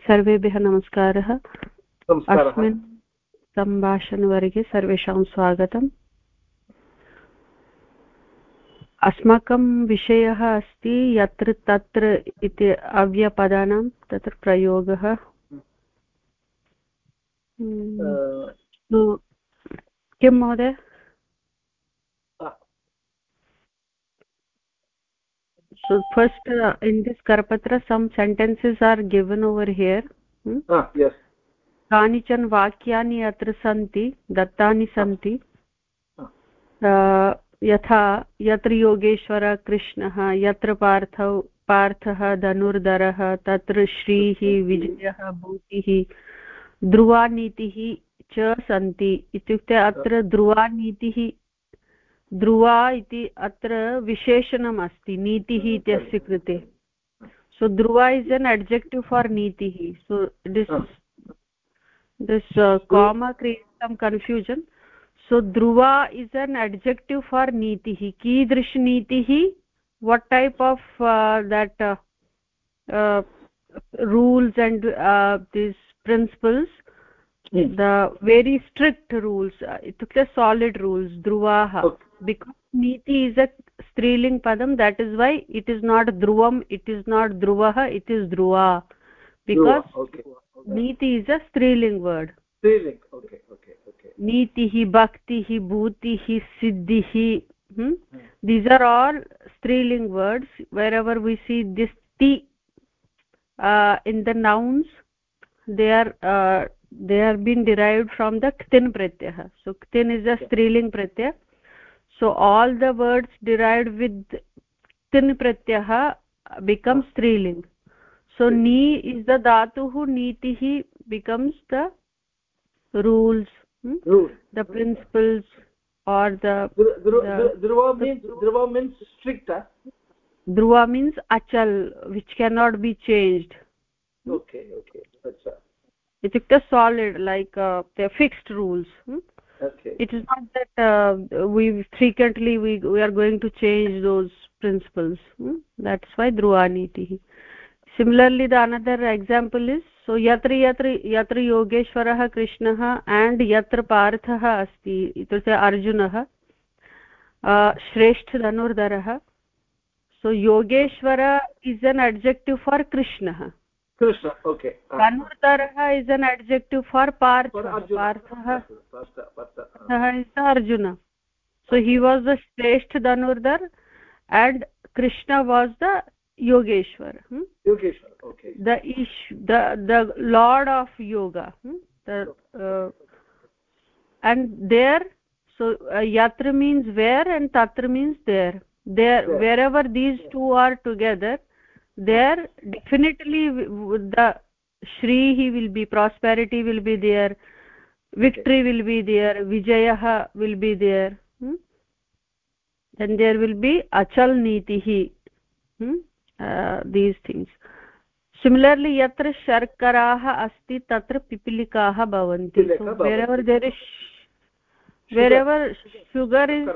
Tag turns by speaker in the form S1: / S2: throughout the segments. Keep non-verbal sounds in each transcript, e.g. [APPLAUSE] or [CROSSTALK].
S1: सर्वेभ्यः नमस्कारः। अस्मिन् सम्भाषणवर्गे सर्वेषां स्वागतम्। अस्माकं विषयः अस्ति यत्र तत्र इति अव्यपदानां तत्र प्रयोगः। किं महोदय? So first uh, in this karpatra some sentences are given over here. Hmm?
S2: ah yes.
S1: कानिचन वाक्यानि अत्र सन्ति दत्तानि सन्ति यथा यत्र योगेश्वरः कृष्णः यत्र पार्थौ पार्थः धनुर्धरः तत्र श्रीः विजयः भूतिः ध्रुवानीतिः च सन्ति इत्युक्ते अत्र ध्रुवानीतिः ध्रुवा इति अत्र विशेषणम् अस्ति नीतिः इत्यस्य कृते। So Dhruva is an objective for नीतिः। So this this comma क्रियतं confusion so Dhruva is an objective for नीतिः। कीदृशनीतिः what type of that rules and uh, these principles? Hmm. the very strict rules uh, itukle solid. Because niti is a striling padam that is why it is not dhruvam it is not dhruvah it is dhruva because
S2: okay.
S1: niti is a striling word
S2: striling okay okay okay
S1: nitihi bhaktihi bhutihi siddhihi hmm? hmm. these are all striling words wherever we see this ti uh, in the nouns they are uh, they have been derived from the ktin pratyah so ktin is a striling pratyah so all the words derived with tin pratyah becomes striling so ni is the dhatuh nitihi becomes the rules hmm?
S2: rules
S1: the principles or the
S2: dhruva means dhruva means strict huh?
S1: dhruva means achal which cannot be changed
S2: okay okay acha
S1: itukte solid like uh, the fixed rules hmm?
S2: Okay.
S1: It is not that uh, we frequently we we are going to change those principles. Hmm? that's why dhruvaniti similarly the another example is so yatra yatra yatra yogeshwarah krishnah and yatra parthah asti itukte arjunah uh, dhanurdarah so yogeshwara is an adjective for krishnah
S2: krishna okay
S1: kanurtarah is an adjective for parth parthah is arjuna so he was the shrestha dhanurdhar and krishna was the yogeshwar hmm?
S2: yogeshwar okay.
S1: The ish the the lord of yoga hmm? the uh, and there so uh, yatra means where and tatra means there. There wherever these two are together there definitely the shri he will be prosperity will be there victory will be there vijayah will be there hmm? then there will be achal nitihi hmm? uh, these things similarly yatra sharkaraah asti tatra pipilikaah bhavanti so wherever there is wherever sugar is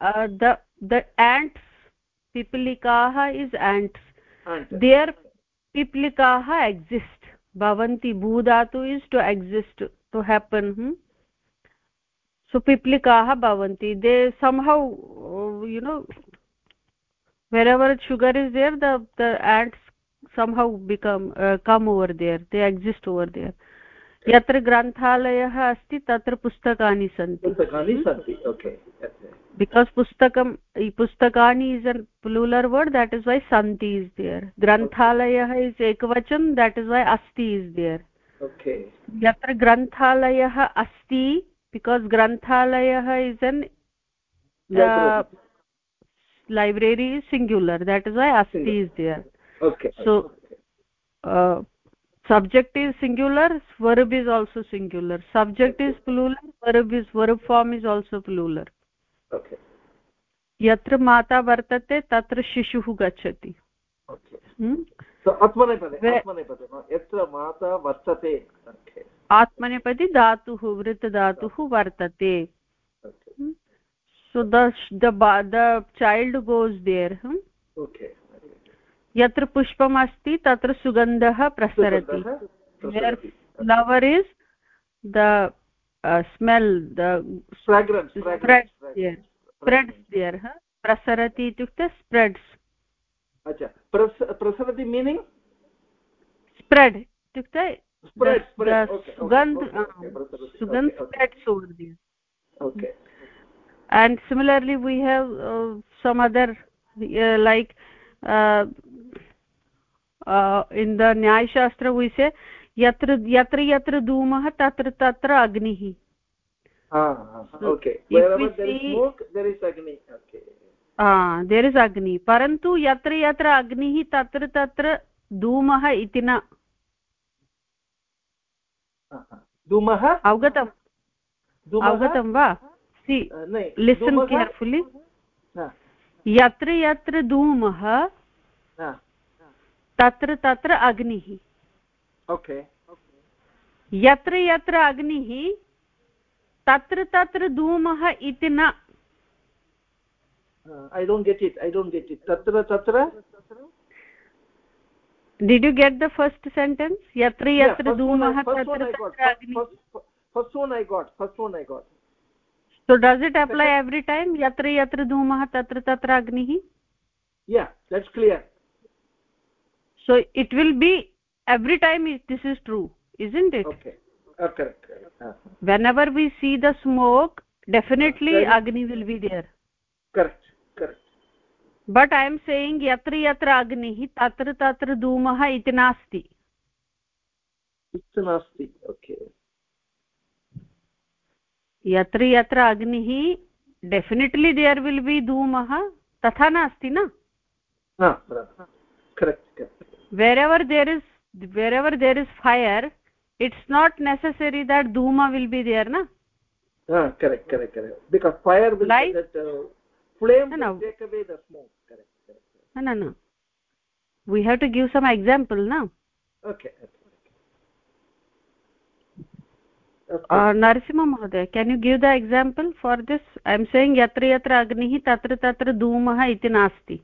S1: uh, the the ants pipilikaah is ants there पिप्लिकाः exist भवन्ति भूधातु is to exist to happen so पिप्लिकाः भवन्ति they somehow you know wherever sugar is there the ant somehow become come over there they exist over there यत्र ग्रन्थालयः अस्ति तत्र पुस्तकानि सन्ति। Because पुस्तकं पुस्तकानि is an plural word that is why सन्ति इस् दियर् ग्रन्थालयः इस् एकवचन् देट् इस् वै अस्ति इस्
S2: दियर्
S1: यत्र ग्रन्थालयः अस्ति बिकास् ग्रन्थालयः is an library is singular that is why अस्ति is there so subject is singular verb is also singular subject is plural verb is verb form is also plural
S2: okay
S1: यत्र माता वर्तते तत्र शिशुः गच्छति
S2: यत्र माता वर्तते
S1: आत्मनेपदी धातुः वृत्तधातुः वर्तते so the the the child goes there hmm?
S2: okay
S1: यत्र पुष्पम् अस्ति तत्र सुगन्धः प्रसरति। Flower is the smell spreads
S2: प्रसरति इत्युक्ते
S1: स्प्रेड्स् प्रसरति
S2: मीनिङ्ग् स्प्रेड्
S1: इत्युक्ते सुगन्ध सुगन्ध spreads over there and similarly we have some other uh, in the nyaya shastra we say yatra yatra yatra dhumah tatra tatra agnih
S2: ah okay wherever there is smoke there is agni okay
S1: ah there is agni parantu yatra yatra agnih tatra tatra धूमः इति न
S2: धूमः
S1: अवगतम् अवगतं वा सि listen carefully यत्र यत्र धूमः तत्र तत्र अग्निः
S2: ओके
S1: यत्र यत्र अग्निः तत्र तत्र धूमः इति न
S2: I don't get it I don't get it तत्र तत्र
S1: did you get the first sentence yatra yatra dhumah tatra tatra agni
S2: first one i got first one i got
S1: so does it apply every time yatra yatra dhumah tatra tatra agnih
S2: yeah that's clear
S1: so it will be every time this is true isn't it
S2: okay uh, correct,
S1: Uh. whenever we see the smoke definitely uh, agni will be there
S2: correct correct
S1: but i am saying yatra Agni hi, tatry tatry dhumah itnasti. Itnasti. Okay. Yatry yatra agnih tatra tatra dhumah iti nasti
S2: iti nasti okay
S1: यत्र यत्र अग्निः definitely there will be धूमः तथा नास्ति न ever there is wherever there is fire it's not necessary that धूम will be there न न न we have to give some example na?
S2: Okay
S1: Narasimha महोदय can you give the example for this I am saying यत्र यत्र अग्निः तत्र तत्र धूमः इति नास्ति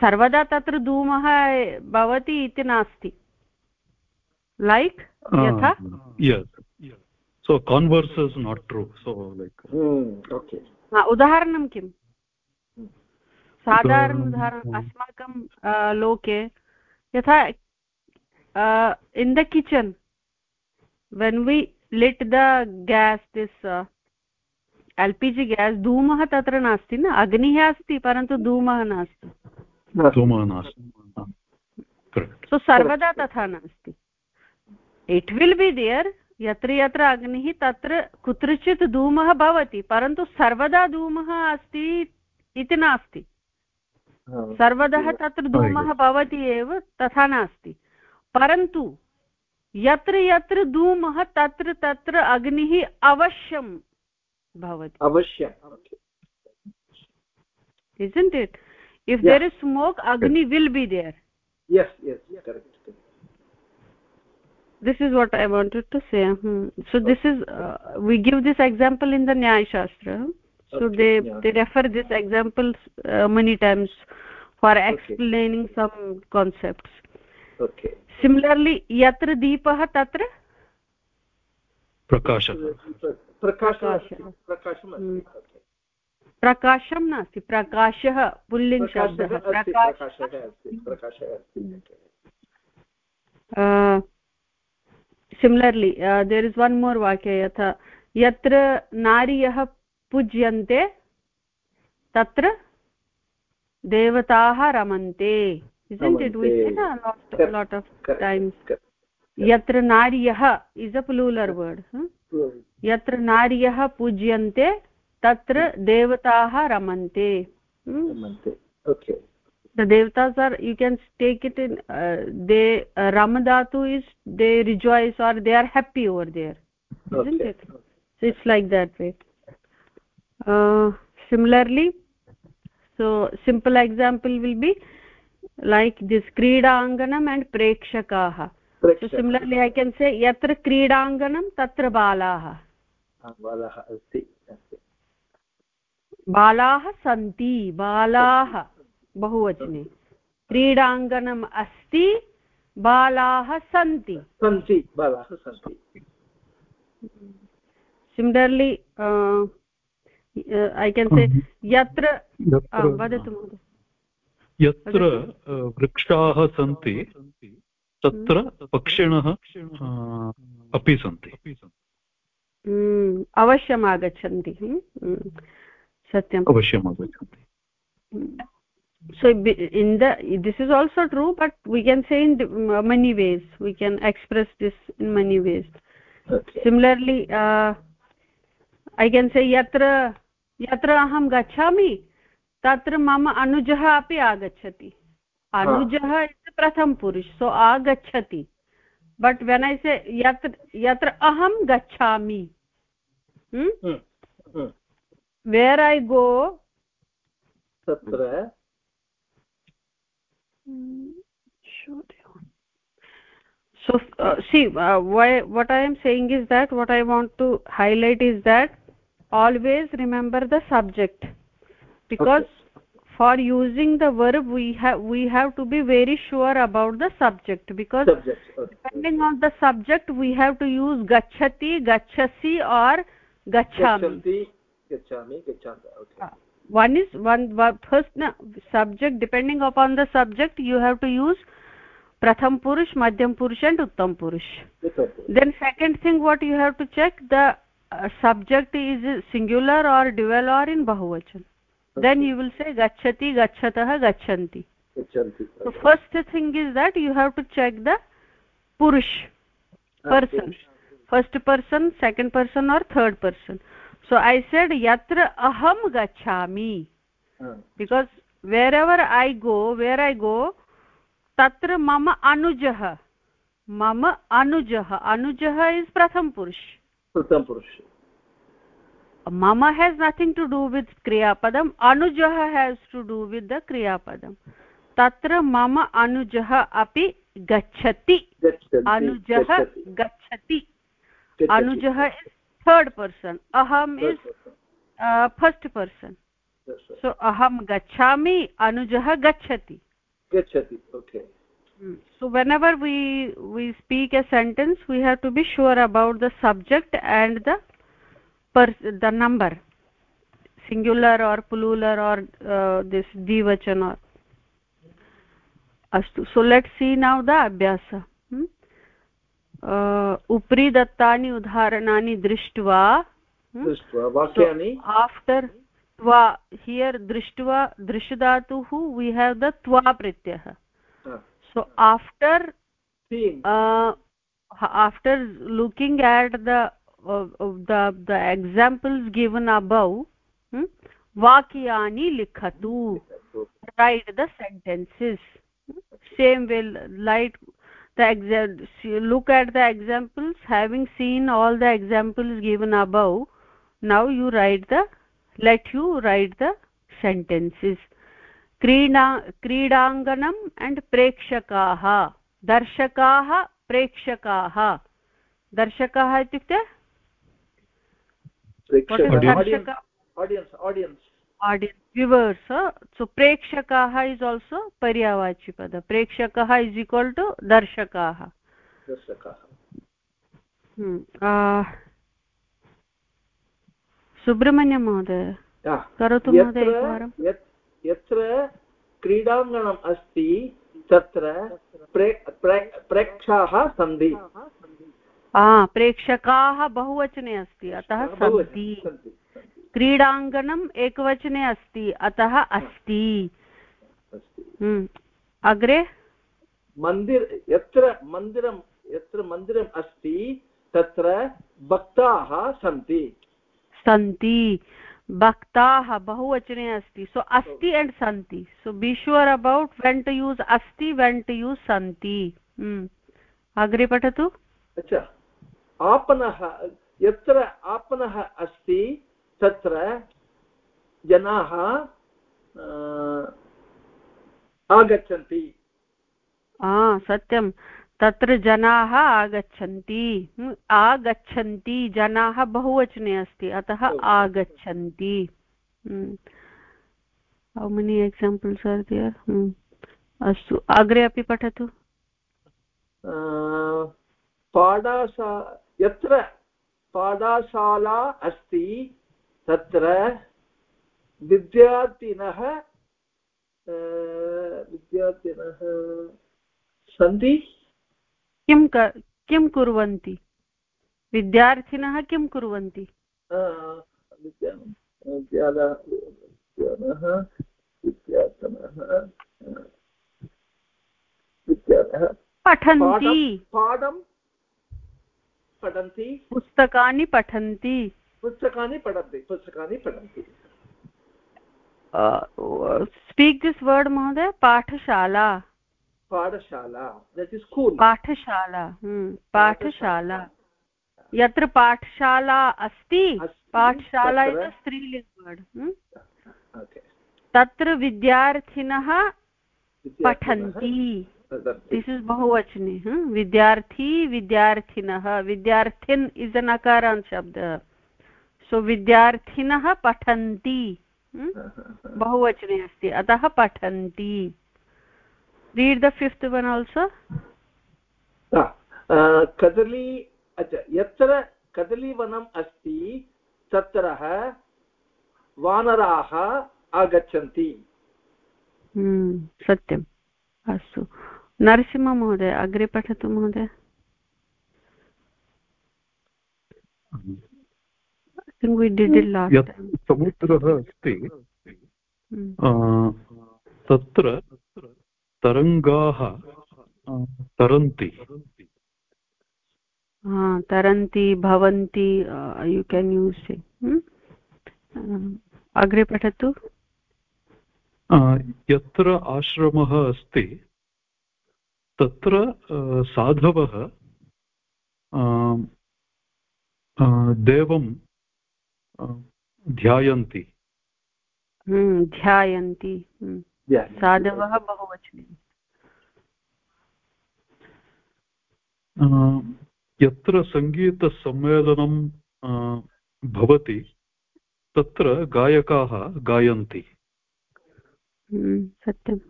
S1: सर्वदा तत्र धूमः भवति इति नास्ति। लैक् यथा?
S3: converse is not true. So like
S2: mm,
S1: उदाहरणं किम्? साधारण उदाहरणम् अस्माकं लोके यथा in the kitchen we lit the gas this uh, L gas धूमः तत्र नास्ति न? अग्निः अस्ति परन्तु धूमः नास्ति। सो सर्वदा तथा नास्ति। इट् विल् बि देयर् यत्र यत्र अग्निः तत्र कुत्रचित् धूमः भवति परन्तु सर्वदा धूमः अस्ति इति नास्ति। सर्वदा तत्र धूमः भवति एव तथा नास्ति। परन्तु यत्र यत्र धूमः तत्र तत्र अग्निः अवश्यं भवति।
S2: अवश्यम्।
S1: Isn't it? if there is smoke agni will be there.
S2: Yes yes correct
S1: this is what i wanted to say hmm. so okay. this is uh, we give this example in the nyaya shastra. So okay. they yeah. they refer this example uh, many times for explaining okay. some concepts.
S2: Okay.
S1: Similarly yatra deepah tatra?
S3: Prakashah prakashah prakashah hmm.
S1: प्रकाशं नास्ति प्रकाशः पुल्लिङ्ग् शब्दः similarly there is one more वाक्य यथा यत्र नार्यः पूज्यन्ते तत्र देवताः रमन्ते isn't it we say a lot, a lot of times yatra naryah is a plural word huh? yatra naryah pujyante तत्र
S2: देवताः रमन्ते।
S1: The देवतास् are you can take it in the रम धातु is they rejoice are they are happy over there it's like that way similarly so simple example will be like this क्रीडाङ्गणम् and प्रेक्षकाः so similarly I can say यत्र क्रीडाङ्गणं तत्र
S2: बालाः
S1: बालाः सन्ति बालाः बहुवचने। क्रीडाङ्गणम् अस्ति बालाः सन्ति।
S2: सन्ति बालाः सन्ति।
S1: सिमिलर्लि ऐ केन् से यत्र वदतु महोदय।
S3: यत्र वृक्षाः सन्ति तत्र पक्षिणः अपि सन्ति।
S1: हम्म, अवश्यम् आगच्छन्ति हम्म, हम्म, सत्यम्
S3: अवश्यम्
S1: so in the this is also true but we can say in many ways we can express this in many ways
S2: okay.
S1: similarly uh, i can say yatra yatra aham gachhami तत्र मम अनुजः अपि आगच्छति अनुजः इति प्रथम पुरुष सो आगच्छति बट् वेन् ऐ से यत्र यत्र अहं गच्छामि वेर् ऐ गो
S2: तत्र
S1: so uh, see uh, why what i am saying is that what i want to highlight is that always remember the subject because okay. for using the verb we have we have to be very sure about the subject because
S2: subject. Okay.
S1: depending on the subject we have to use gachati gachasi or gachami
S2: gachami gachanta okay uh,
S1: one is one first na, subject depending upon the subject you have to use pratham purush madhyam purush and uttam purush then second thing what you have to check the uh, subject is singular or dual or in bahuvachan okay. then you will say gachati gachatah gachanti
S2: gachanti
S1: so first thing is that you have to check the purush person first person second person or third person so i said yatra aham gachami because wherever i go where i go tatra mama anujah mama anujah anujah is pratham purush
S2: pratham purush
S1: mama has nothing to do with kriya padam anujah has to do with the kriya padam tatra mama anujah api gachati anujah gachati anujah is third person aham is uh, first person so aham gachami anujah gachati
S2: gachati okay
S1: so whenever we we speak a sentence we have to be sure about the subject and the per the number singular or plural or uh, this divachan or astu so let's see now the abhyasa hmm? उपरि दत्तानि उदाहरणानि दृष्ट्वा
S2: वाक्यानि?
S1: After त्वा here दृष्ट्वा दृशधातुः we have the त्वा प्रत्ययः. So after after looking at the examples given above वाक्यानि लिखतु. Write the sentences same way let the look at the examples having seen all the examples given above now you write the let you write the sentences क्रीडा क्रीडाङ्गणम् and प्रेक्षकाः दर्शकाः प्रेक्षकाः दर्शकाः इत्युक्ते Uh, is also paryavachi pada prekshakah is equal to darshakaah
S2: darshakaah
S1: hmm uh Subrahmanyam महोदय करोतु महोदय एकवारं
S2: यत्र क्रीडाङ्गणम् अस्ति तत्र प्रेक्षाः सन्ति
S1: प्रेक्षकाः बहुवचने अस्ति अतः सन्ति क्रीडाङ्गणम् एकवचने अस्ति अतः अस्ति। हम्म। अग्रे?
S2: मंदिर यत्र मन्दिरं यत्र मन्दिरम् अस्ति तत्र भक्ताः सन्ति।
S1: सन्ति। भक्ताः बहुवचने अस्ति। सो अस्ति एण्ड् सन्ति। So be sure about when to use अस्ति वेन् टु यूस् सन्ति। अग्रे पठतु।
S2: अच्छा। आपणः यत्र आपणः अस्ति तत्र जनाः आगच्छन्ति।
S1: सत्यं। तत्र जनाः आगच्छन्ति। आगच्छन्ति। जनाः बहुवचने अस्ति। अतः आगच्छन्ति। हौ। मेनि एक्साम्पल्स् आर् दियर् अस्तु अग्रे अपि पठतु।
S2: पाठशा यत्र पाठशाला अस्ति तत्र विद्यार्थिनः विद्यार्थिनः सन्ति?
S1: किं किं कुर्वन्ति? विद्यार्थिनः किं कुर्वन्ति? पठन्ति।
S2: पाठं पठन्ति।
S1: पुस्तकानि पठन्ति।
S2: पुस्तकानि पठन्ति पुस्तकानि पठन्ति।
S1: स्पीक् दिस् वर्ड् महोदय पाठशाला।
S2: पाठशाला दट् इस् स्कूल्
S1: पाठशाला हम्म, पाठशाला। यत्र पाठशाला अस्ति पाठशाला इस् स्त्रीलिङ्ग् वर्ड् हम्म। तत्र विद्यार्थिनः पठन्ति। दिस् इस् बहुवचने हम्म, विद्यार्थी विद्यार्थिनः। विद्यार्थिन् इस् अ नकारान् शब्दः। सो विद्यार्थिनः पठन्ति। [LAUGHS] बहुवचने अस्ति। अतः पठन्ति। Read the fifth one also?
S2: कदली अच्छा यत्र कदलीवनम् अस्ति तत्र वानराः आगच्छन्ति।
S1: सत्यम्। अस्तु। नरसिंहमहोदय अग्रे पठतु महोदय।
S3: समुद्रः अस्ति। तत्र तरङ्गाः तरन्ति।
S1: तरन्ति भवन्ति यु केन् यूस् अग्रे पठतु।
S3: यत्र आश्रमः अस्ति तत्र साधवः देवं ध्यायन्ति।
S1: हम्म, ध्यायन्ति। हम्म। साधवः बहुवचने।
S3: यत्र सङ्गीतसम्मेलनं भवति तत्र गायकाः गायन्ति।
S1: हम्म, सत्यम्।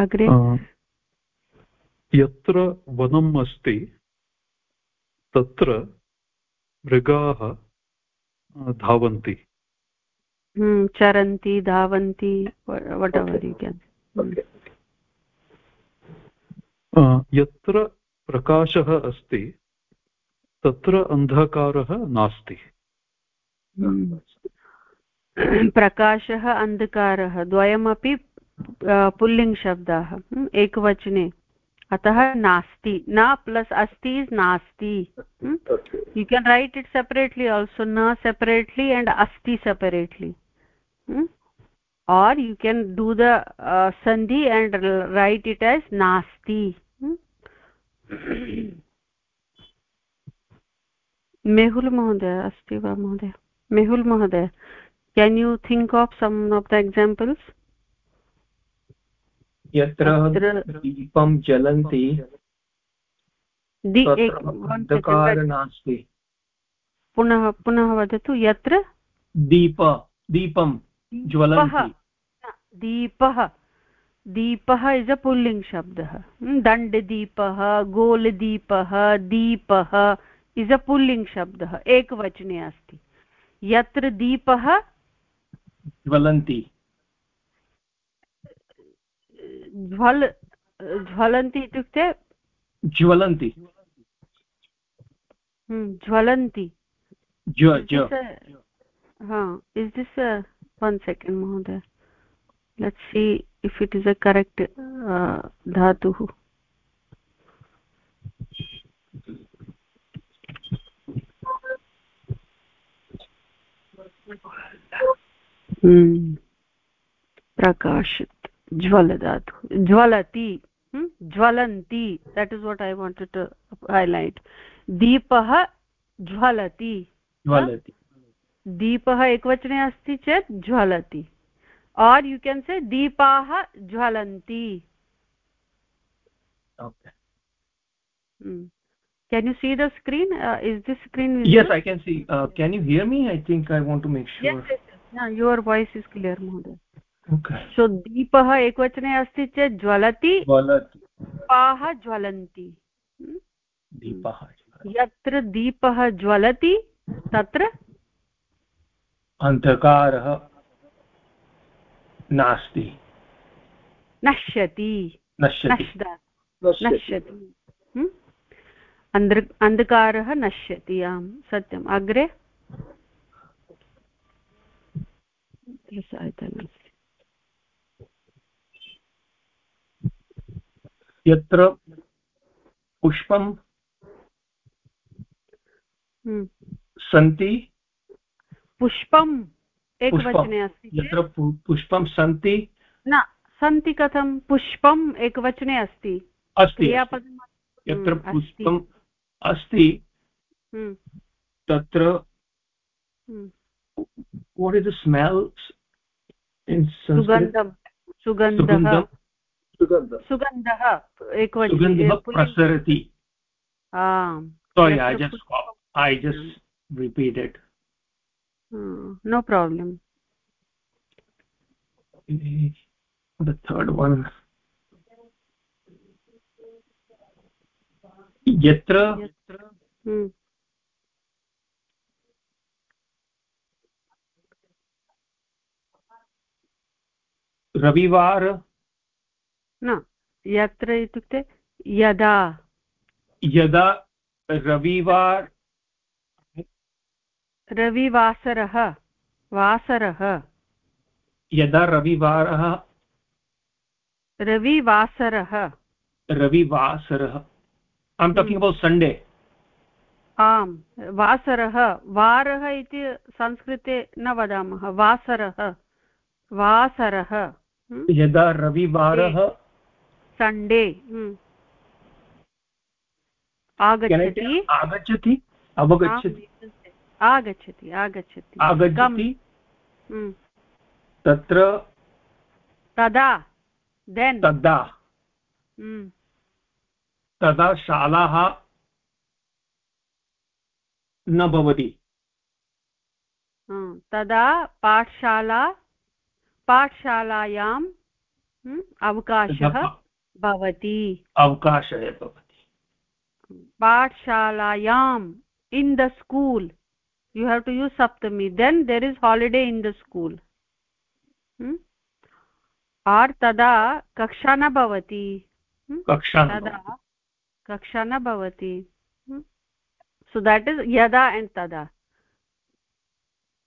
S1: अग्रे?
S3: यत्र वनम् अस्ति तत्र मृगाः धावन्ति
S1: चरन्ति धावन्ति वट् एवर् यु केन्
S3: यत्र प्रकाशः अस्ति तत्र अन्धकारः नास्ति।
S1: प्रकाशः अन्धकारः द्वयमपि पुल्लिङ्गशब्दाः एकवचने अतः नास्ति। न प्लस् अस्ति इस् नास्ति you can write it separately also न सेपरेट्लि एण्ड् अस्ति separately or you can do the sandhi and write it as नास्ति। मेहुल् महोदय अस्ति वा महोदय? मेहुल् महोदय can you think of some of the examples
S4: यत्र दीपं ज्वलन्ति नास्ति
S1: पुनः पुनः वदतु यत्र?
S4: दीप दीपं ज्वलन्ति।
S1: दीपः। दीपः इस् अ पुल्लिङ्ग् शब्दः दण्डदीपः गोलदीपः दीपः इस् अ पुल्लिङ्ग् शब्दः एकवचने अस्ति। यत्र दीपः?
S4: ज्वलन्ति।
S1: ज्वल ज्वलन्ति इत्युक्ते?
S4: ज्वलन्ति।
S1: ज्वलन्ति। वन् सेकेण्ड् महोदय। Let see if it is a correct धातुः। प्रकाश ज्वल धातु ज्वलति ज्वलन्ति that is what I wanted to highlight दीपः ज्वलति
S4: ज्वलति
S1: दीपः एकवचने अस्ति चेत् ज्वलति और् यु केन् से दीपाः ज्वलन्ति can you see the screen uh, is this screen visible?
S4: yes i can see uh, can you hear me i think i want to make sure
S1: yes, yes, yes. Yeah, your voice is clear mohoday deepah ekvachane asti chet jwalati.
S4: ज्वलति
S1: दीपाः ज्वलन्ति
S4: दीपः
S1: यत्र दीपः ज्वलति तत्र
S4: अन्धकारः नास्ति
S1: नश्यति
S4: नश्यति
S1: नश्यति अन्धकारः नश्यति आम् सत्यम् अग्रे
S4: यत्र पुष्पं
S1: हम्म।
S4: सन्ति।
S1: पुष्पम् एकवचने अस्ति
S4: यत्र पुष्पं सन्ति।
S1: न सन्ति कथं? पुष्पम् एकवचने अस्ति।
S4: अस्ति यत्र हम्म, पुष्पम् अस्ति।
S1: हम्म।
S4: तत्र वाट् इस् द स्मेल्
S1: सुगन्धं। सुगन्धः। सुगन्धः। एकवचनं
S4: प्रसरति।
S1: ऐ नो प्राब्लम्
S4: थर्ड् यत्र हाँ, हम्म। रविवार
S1: न यत्र इत्युक्ते यदा।
S4: यदा रविवार
S1: रविवासरः वासरः।
S4: यदा रविवारः
S1: रविवासरः।
S4: रविवासरः। I am talking about Sunday
S1: आम् वासरः वारः इति संस्कृते न वदामः वासरः। वासरः।
S4: यदा रविवारः
S1: सण्डे आगच्छति
S4: आगच्छति अवगच्छति
S1: आगच्छति आगच्छति
S4: आगच्छति तत्र
S1: तदा देन्
S4: तदा तदा शालाः न भवति
S1: तदा पाठशाला पाठशालायाम् अवकाशः भवति
S4: अवकाशः भवति
S1: पाठशालायाम् in the school you have to use saptami then there is holiday in the school hmm? or tada kaksha na bhavati
S4: hmm? kaksha
S1: tada kaksha na bhavati hmm? so that is yada and tada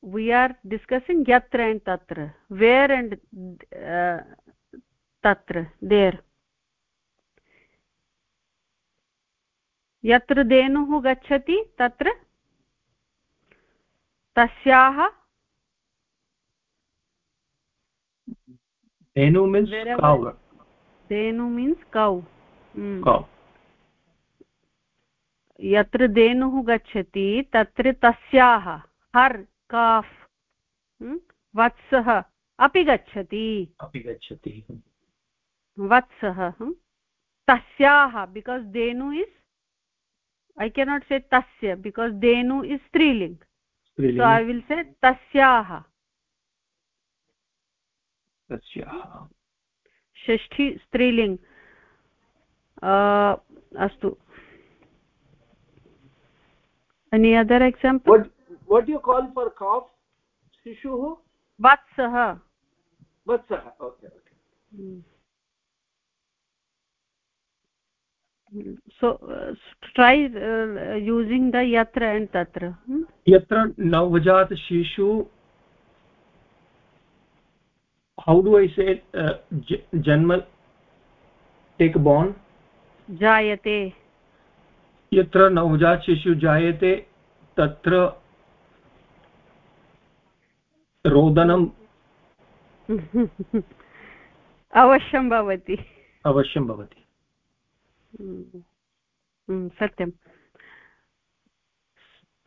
S1: we are discussing yatra and tatra where and uh, tatra there यत्र धेनुः गच्छति तत्र तस्याः
S4: धेनु means कौ
S1: धेनु means कौ यत्र धेनुः गच्छति तत्र तस्याः हर् काफ् वत्सः अपि गच्छति।
S4: अपि गच्छति।
S1: वत्सः तस्याः बिकास् धेनु इस् ऐ केनाट् से तस्य बिकास् धेनु is स्त्रीलिङ्ग् so I will say
S4: तस्याः
S1: षष्ठी स्त्रीलिङ्ग् अस्तु any other example
S2: what you call for calf शिशुः वत्सः वत्सः
S1: so uh, try uh, using the yatra and tatra hmm?
S4: yatra navjat shishu how do i say uh, janma take born
S1: jayate
S4: यत्र नवजात शिशु जायते तत्र रोदनम्
S1: अवश्यं भवति
S4: अवश्यं भवति
S1: Mm-hmm. Mm, satyam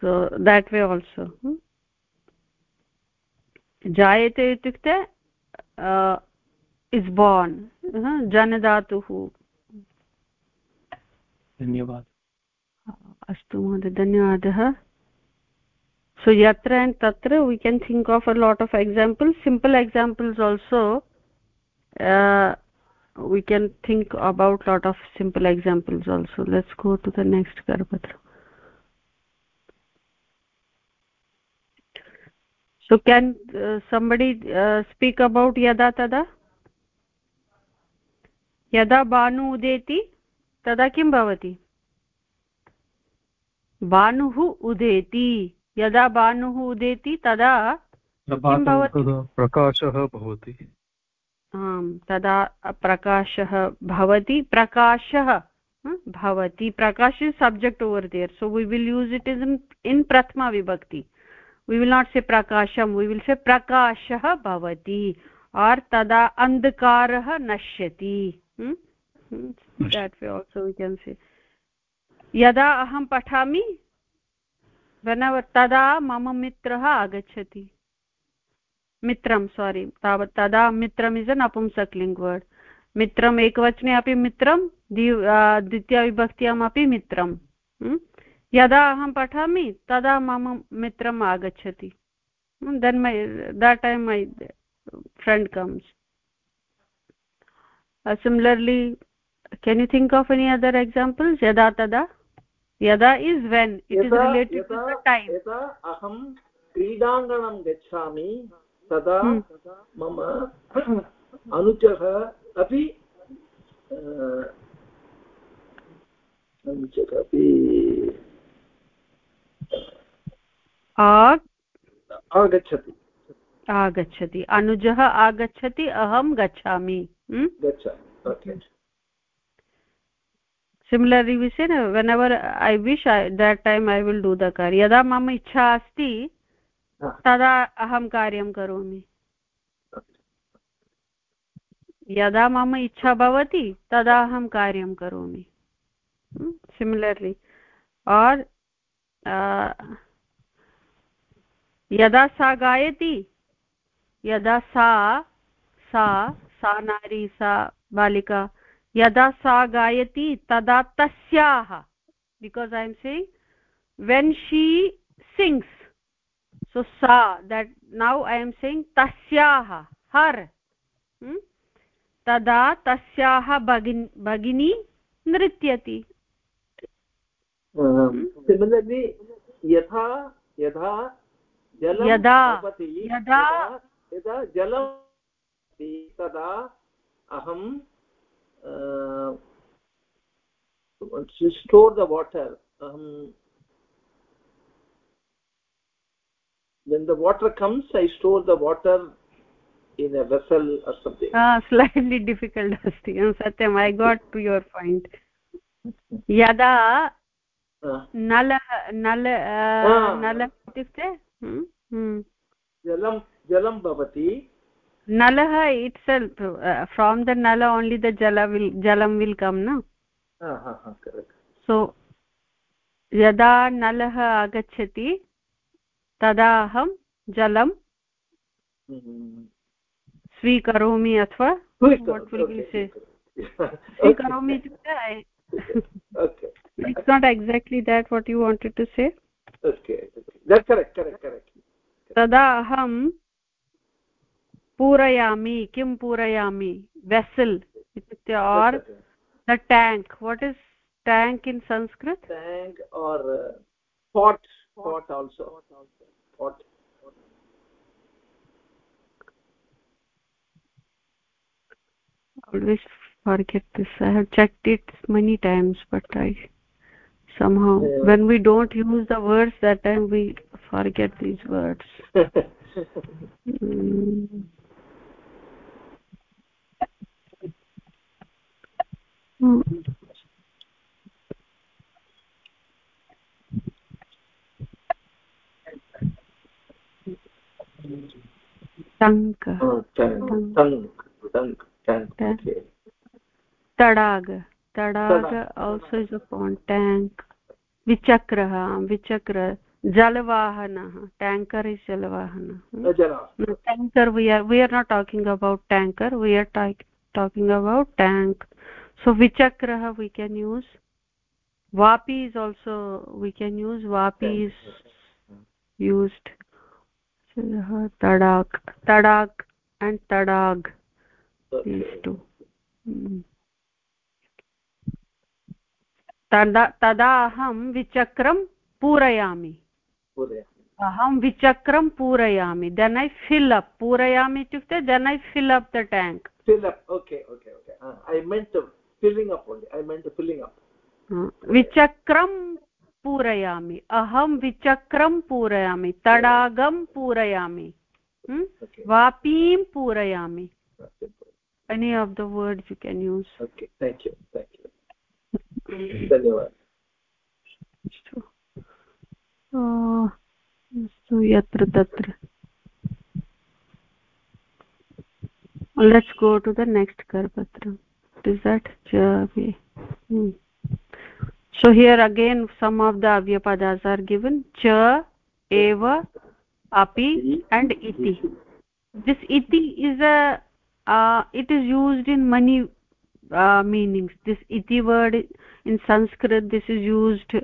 S1: so that way also hmm? jayate itukte is born janadatuhu
S4: धन्यवादः.
S1: अस्तु महोदय धन्यवादः. सो यत्र एण्ड् तत्र we can think of a lot of example simple examples also we can think about lot of simple examples also let's go to the next karpatra so can uh, somebody uh, speak about yada tada यदा भानु उदेति तदा किं भवति भानुः उदेति यदा भानुः उदेति तदा
S3: प्रकाशः भवति
S1: तदा प्रकाशः भवति प्रकाशः भवति प्रकाश is subject over there so we will use it is in प्रथमा विभक्ति वी विल् नाट् से प्रकाशं वी विल् से प्रकाशः भवति आर् तदा अन्धकारः नश्यति यदा अहं पठामि तदा मम मित्रः आगच्छति मित्रं सोरि तावत् तदा मित्रम् इस् अ नपुंसक्लिङ्ग् वर्ड् मित्रम् एकवचने अपि मित्रं द्वितीयविभक्त्याम् अपि मित्रं यदा अहं पठामि तदा मम मित्रम् आगच्छति. Then my that time my friend comes similarly can you think of any other examples यदा तदा यदा is when it is related to the time
S2: अहं क्रीडाङ्गणं गच्छामि तदा मम अनुजः अपि अनुजः अपि आगच्छति।
S1: आगच्छति। अनुजः आगच्छति अहं गच्छामि।
S2: गच्छामि।
S1: सिमिलर्लि विषय whenever I wish that time I will do the car यदा मम इच्छा अस्ति तदा अहं कार्यं करोमि। यदा मम इच्छा भवति, तदा अहं कार्यं करोमि। सिमिलर्लि और् यदा सा गायति, यदा सा सा सा नारी, सा बालिका, यदा सा गायति, तदा तस्याः because I am saying when she sings so sa that now i am saying tasyah har hmm? tada tasyah bagini bagini नृत्यति
S2: सिमिलर्लि यथा यथा जलं
S1: यदा
S2: यदा यदा जलं तदा अहं स्टोर् द वाटर् अहं when the water comes i store the water in a vessel or something
S1: ah [LAUGHS] slightly difficult asti satyam i got to your point yada नलः नल नल इत्युक्ते
S2: जलं जलं भवति
S1: नलः itself from the null only the जल will जलं will come न so यदा नलः आगच्छति तदा अहं जलं स्वीकरोमि अथवा स्वीकरोमि इत्युक्ते it's not exactly that what you wanted to say तदा अहं पूरयामि किं पूरयामि? वेसल् इत्युक्ते or the tank what is tank in Sanskrit
S2: tank or pot pot also. Pot
S1: always forget this i have checked it many times but i somehow yeah. when we don't use the words that time we forget these words [LAUGHS] mm. Mm. तडाग तडाग also is a pond tank विचक्र विचक्र जलवाहन
S2: tanker is
S1: जलवाहन tanker we are we are not talking about tanker we are talking about tank so विचक्र we can use Vapi is also we can use Vapi is used tadag these
S2: okay
S1: two Hmm. तदा तदा अहं विचक्रं पूरयामि
S2: पूरय
S1: अहं विचक्रं पूरयामि then I fill up पूरयामि इत्युक्ते then I
S2: fill up the tank uh, uh, up
S1: विचक्रं पूरयामि। अहं विचक्रं पूरयामि तडागं पूरयामि वापीं पूरयामि। Any of the word you can use अस्तु। यत्र तत्र। Let's go to the next कर्पत्र। डिसर्ट् च अपि so here again some of the avyapadas are given. Cha eva api and iti. This iti is a uh, it is used in many uh, meanings. This iti word in sanskrit this is used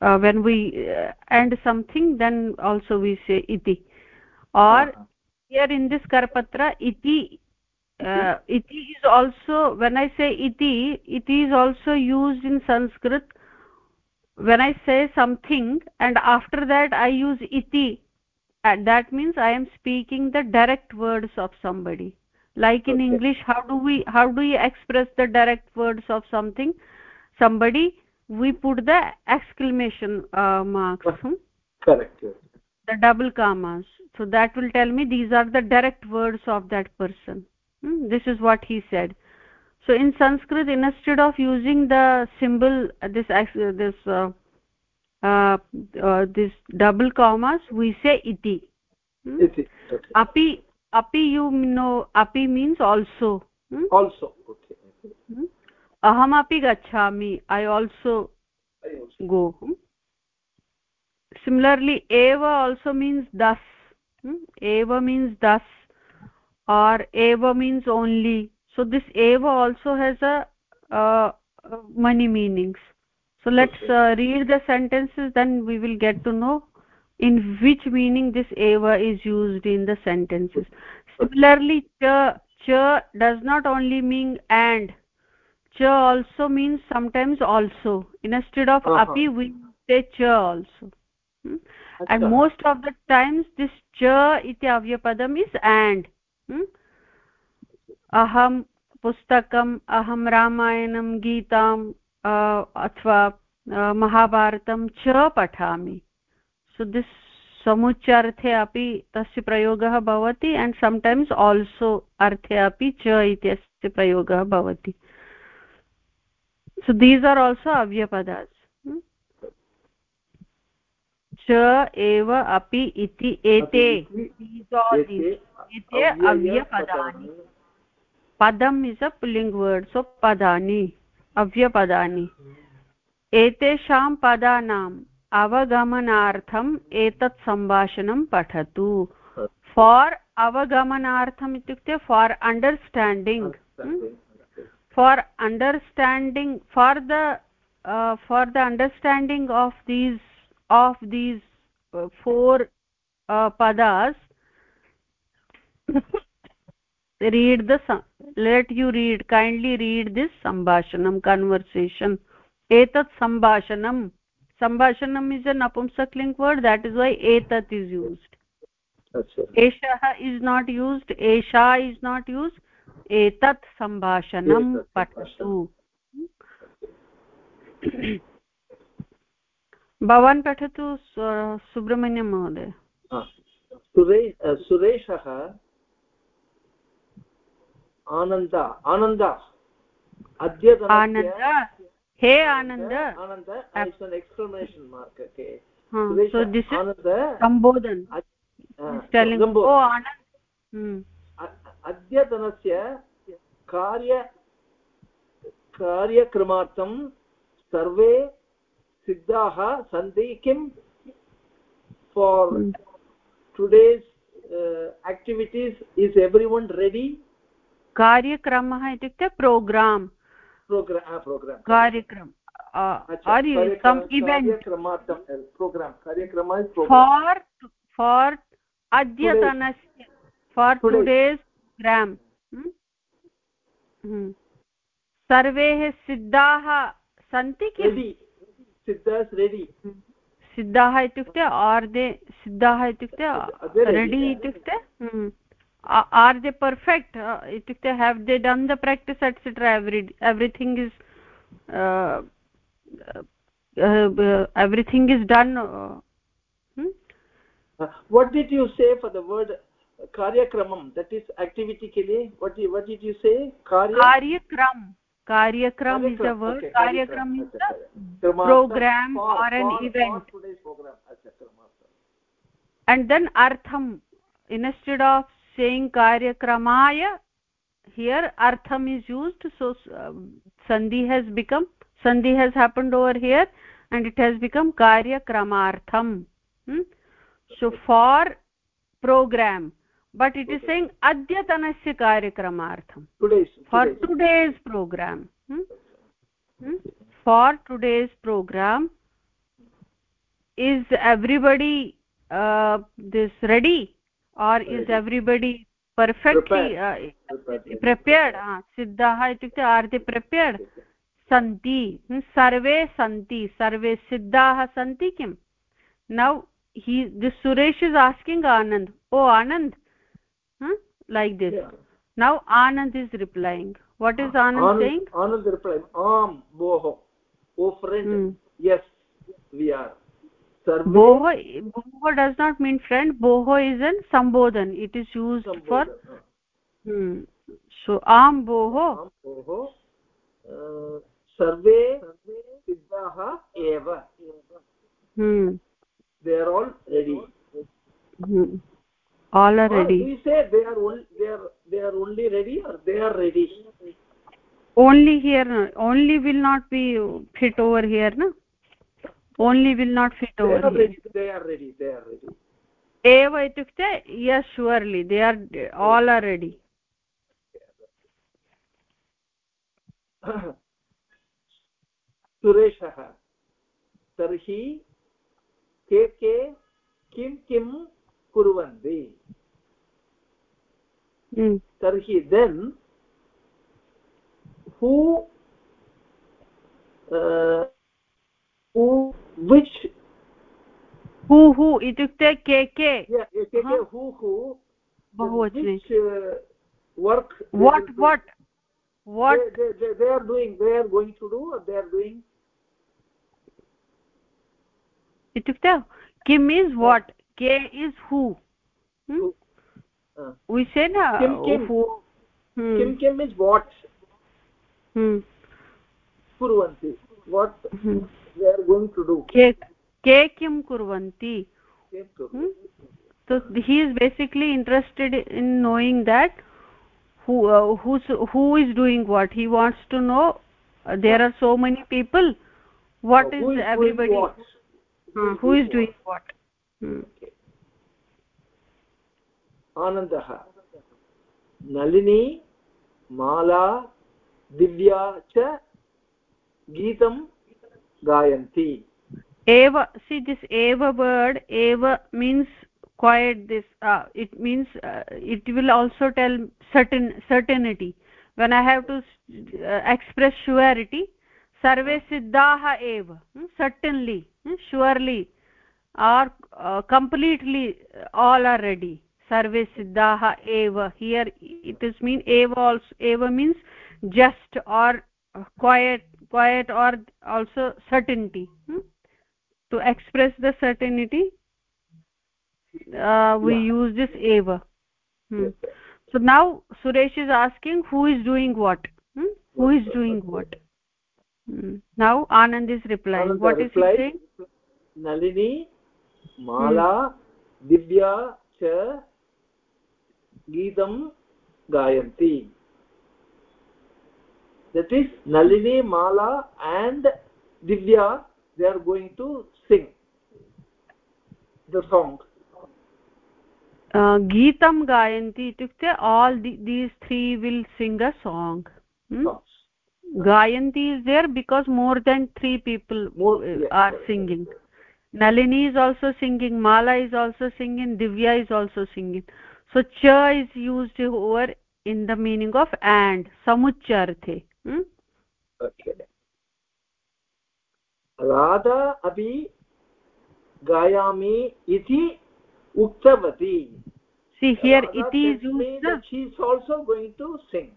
S1: uh, when we uh, end something then also we say iti. Or
S2: Uh-huh.
S1: here in this karpatra iti uh, iti is also when i say iti it is also used in sanskrit when i say something and after that i use iti and that means i am speaking the direct words of somebody like in
S2: Okay.
S1: english how do we how do we express the direct words of something somebody we put the exclamation uh, marks hmm?
S2: correct yes.
S1: the double commas so that will tell me these are the direct words of that person? This is what he said so in sanskrit instead of using the symbol uh, this uh, this uh, uh, uh, this double commas we say iti hmm?
S2: iti okay
S1: api api you know api means also hmm?
S2: also okay
S1: Hmm? aham api gachhami i also
S2: I also.
S1: go hmm? similarly eva also means thus hmm? eva means thus or eva means only. So this eva also has a uh, uh, many meanings. So let's uh, read the sentences then we will get to know in which meaning this eva is used in the sentences. Similarly cha cha does not only mean and. Cha also means sometimes also. Instead of
S2: Uh-huh.
S1: api we say cha also. Hmm? and most of the times this cha iti avyapadam is and हम्म? अहं पुस्तकम्, अहं रामायणं, गीताम् अथवा महाभारतं च पठामि। So this समुच्चार्थे अपि तस्य प्रयोगः भवति एण्ड् सम्टैम्स् आल्सो अर्थे अपि च इत्यस्य प्रयोगः भवति। सो दीस् आर् आल्सो अव्यपदास् च एव अपि इति एते
S2: एते
S1: अव्यपदानि padam is a pulling word so padani avyapadaनि एतेषां पदानाम् अवगमनार्थम् एतत् सम्भाषणं पठतु फार् अवगमनार्थम् इत्युक्ते for understanding understanding for the uh, for the understanding of these of these uh, four uh, padas read the let you read kindly read this sambhashanam conversation etat sambhashanam sambhashanam is a napumsakling word that is why etat is used
S2: अच्छा
S1: एषः is not used एषा is not used एतत् सम्भाषणं पठतु भवान् पठतु सुब्रह्मण्यं महोदय।
S2: सुरे सुरेशः आनन्द आनन्द। अद्य
S1: आनन्द? हे आनन्द
S2: आनन्द। एक्स्प्लनेशन् मार्क्
S1: सम्बोधन
S2: अद्यतनस्य कार्य कार्यक्रमार्थं सर्वे सिद्धाः सन्ति किं?
S1: For.
S2: Today's activities is everyone ready?
S1: कार्यक्रमः इत्युक्ते प्रोग्राम्। कार्यक्रम
S2: प्रोग्राम्
S1: फार् फार् अद्यतनस्य फार् टुडेस् ग्राम् सर्वे सिद्धाः सन्ति किम्?
S2: सिद्धास् रेडि
S1: सिद्धाः इत्युक्ते आर्दे सिद्धाः इत्युक्ते रेडि। इत्युक्ते आर् दे पर्फेक्ट् इत्युक्ते have they done the practice etcetera every everything is everything is
S2: done what did you say for the word कार्यक्रमं? दट् इस् एक्टिविटि किले वट् वट् डिड् यु से
S1: कार्यक्रम। karyakram is the word.
S2: okay. karyakram
S1: is
S2: the
S1: program or an event. and then artham instead of saying karyakramaya here artham is used. So um, sandhi has become sandhi has happened over here and it has become karyakramartham hmm? so for program. But it is saying adyatanasya karyakramartham for
S2: today's.
S1: program hmm? Hmm? for today's program is everybody uh, this ready or is everybody perfectly uh,
S2: Prepared.
S1: uh, siddhaः इत्युक्ते they prepared santi Hmm, sarve santi sarve siddhaः santi kim now he this suresh is asking anand oh anand? Like this
S2: Yeah.
S1: now anand is replying what is anand
S2: Anand,
S1: saying
S2: Anand replied, Am, Boho. Oh friend,
S1: Hmm.
S2: yes, we are. Sarve
S1: boho boho does not mean friend boho is an sambodhan it is used sambodhan. for
S2: Sambodhan.
S1: hmm. so am boho
S2: Am, Boho. Uh, Sarve Siddhaha Eva.
S1: hmm.
S2: They are all ready.
S1: Hmm. all are
S2: Or
S1: ready
S2: we say they are only they are they are only ready or they are ready.
S1: only here no. only will not be fit over here no only will not fit
S2: They
S1: over
S2: are
S1: here
S2: ready. They are ready. They are ready.
S1: eva itukte yes surely they are all are ready
S2: सुरेशः तर्हि के के किं किं कुर्वन्ति
S1: hmm.
S2: तर्हि then who who which
S1: who who itukte ke ke Uh-huh.
S2: Who who
S1: बहुवचने
S2: work
S1: what what what
S2: they are doing they are going to do or they are doing
S1: itukte kim is what k is who Hmm. we said uh,
S2: kim kim
S1: hmm.
S2: kim kim is what
S1: hmm
S2: kurvanti what
S1: hmm.
S2: they are going to do
S1: ke ke kim kurvanti hmm? so he is basically interested in knowing that who uh, who's who is doing what he wants to know uh, there are so many people what
S2: so
S1: is,
S2: is
S1: everybody
S2: what?
S1: Hmm, who is, doing what, what? Hmm. Okay.
S2: आनन्दः नलिनी, माला, दिव्या च गीतं गायन्ति।
S1: एव सि this एव word एव means quite this it means it will also tell certain certainty when I have to express surety सर्वे सिद्धाः एव certainly surely are completely all are ready Service siddhaha eva. Here it is mean eva also eva means just or quiet quiet or also certainty. Hmm? To express the certainty uh, we use this eva. Hmm. So now suresh is asking who is doing what? Hmm? Who is doing what? Now anand is replying. What is
S2: replied,
S1: he saying?
S2: Nalini mala divya च geetam gayanti that is nalini mala and divya they are going to sing the song.
S1: Geetam gayanti itukte all the, these three will sing a song. Hmm? gayanti is there because more than 3 people more, uh, are singing. Nalini is also singing mala is also singing divya is also singing so cha is used over in the meaning of and samucharthe hmm?
S2: okay radha abhi gayami iti uktavati
S1: see here Radha it is used
S2: she is also going to sing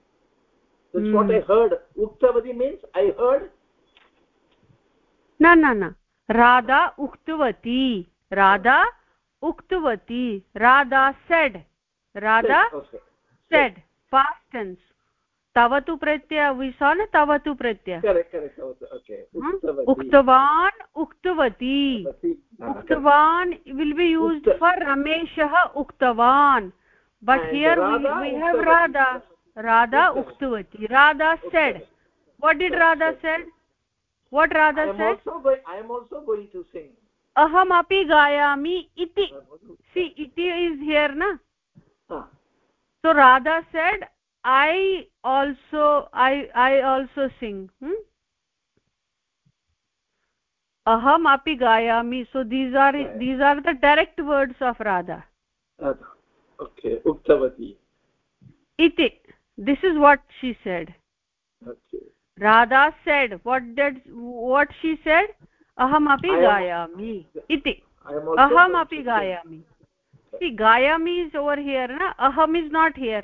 S2: that's hmm. what i heard uktavati means i heard
S1: no no no radha uktavati radha uktavati radha said radha
S2: okay.
S1: said past tense. तव तु प्रत्यय? विसान् तव तु प्रत्यय उक्तवान् उक्तवती। उक्तवान् will be used for रमेशः उक्तवान्. But here we have Radha Radha उक्तवती. Radha said what did Radha said what Radha said अहमपि गायामि इति सि इति इस् हियर् न so radha said i also i i also sing hmm? aham api gayami. So these are these are the direct words of radha.
S2: Okay uktavati.
S1: Iti. This is what she said.
S2: Okay.
S1: Radha said what did what she said? Aham api gayami. iti. Aham api gayami see gayami is over here na aham is not here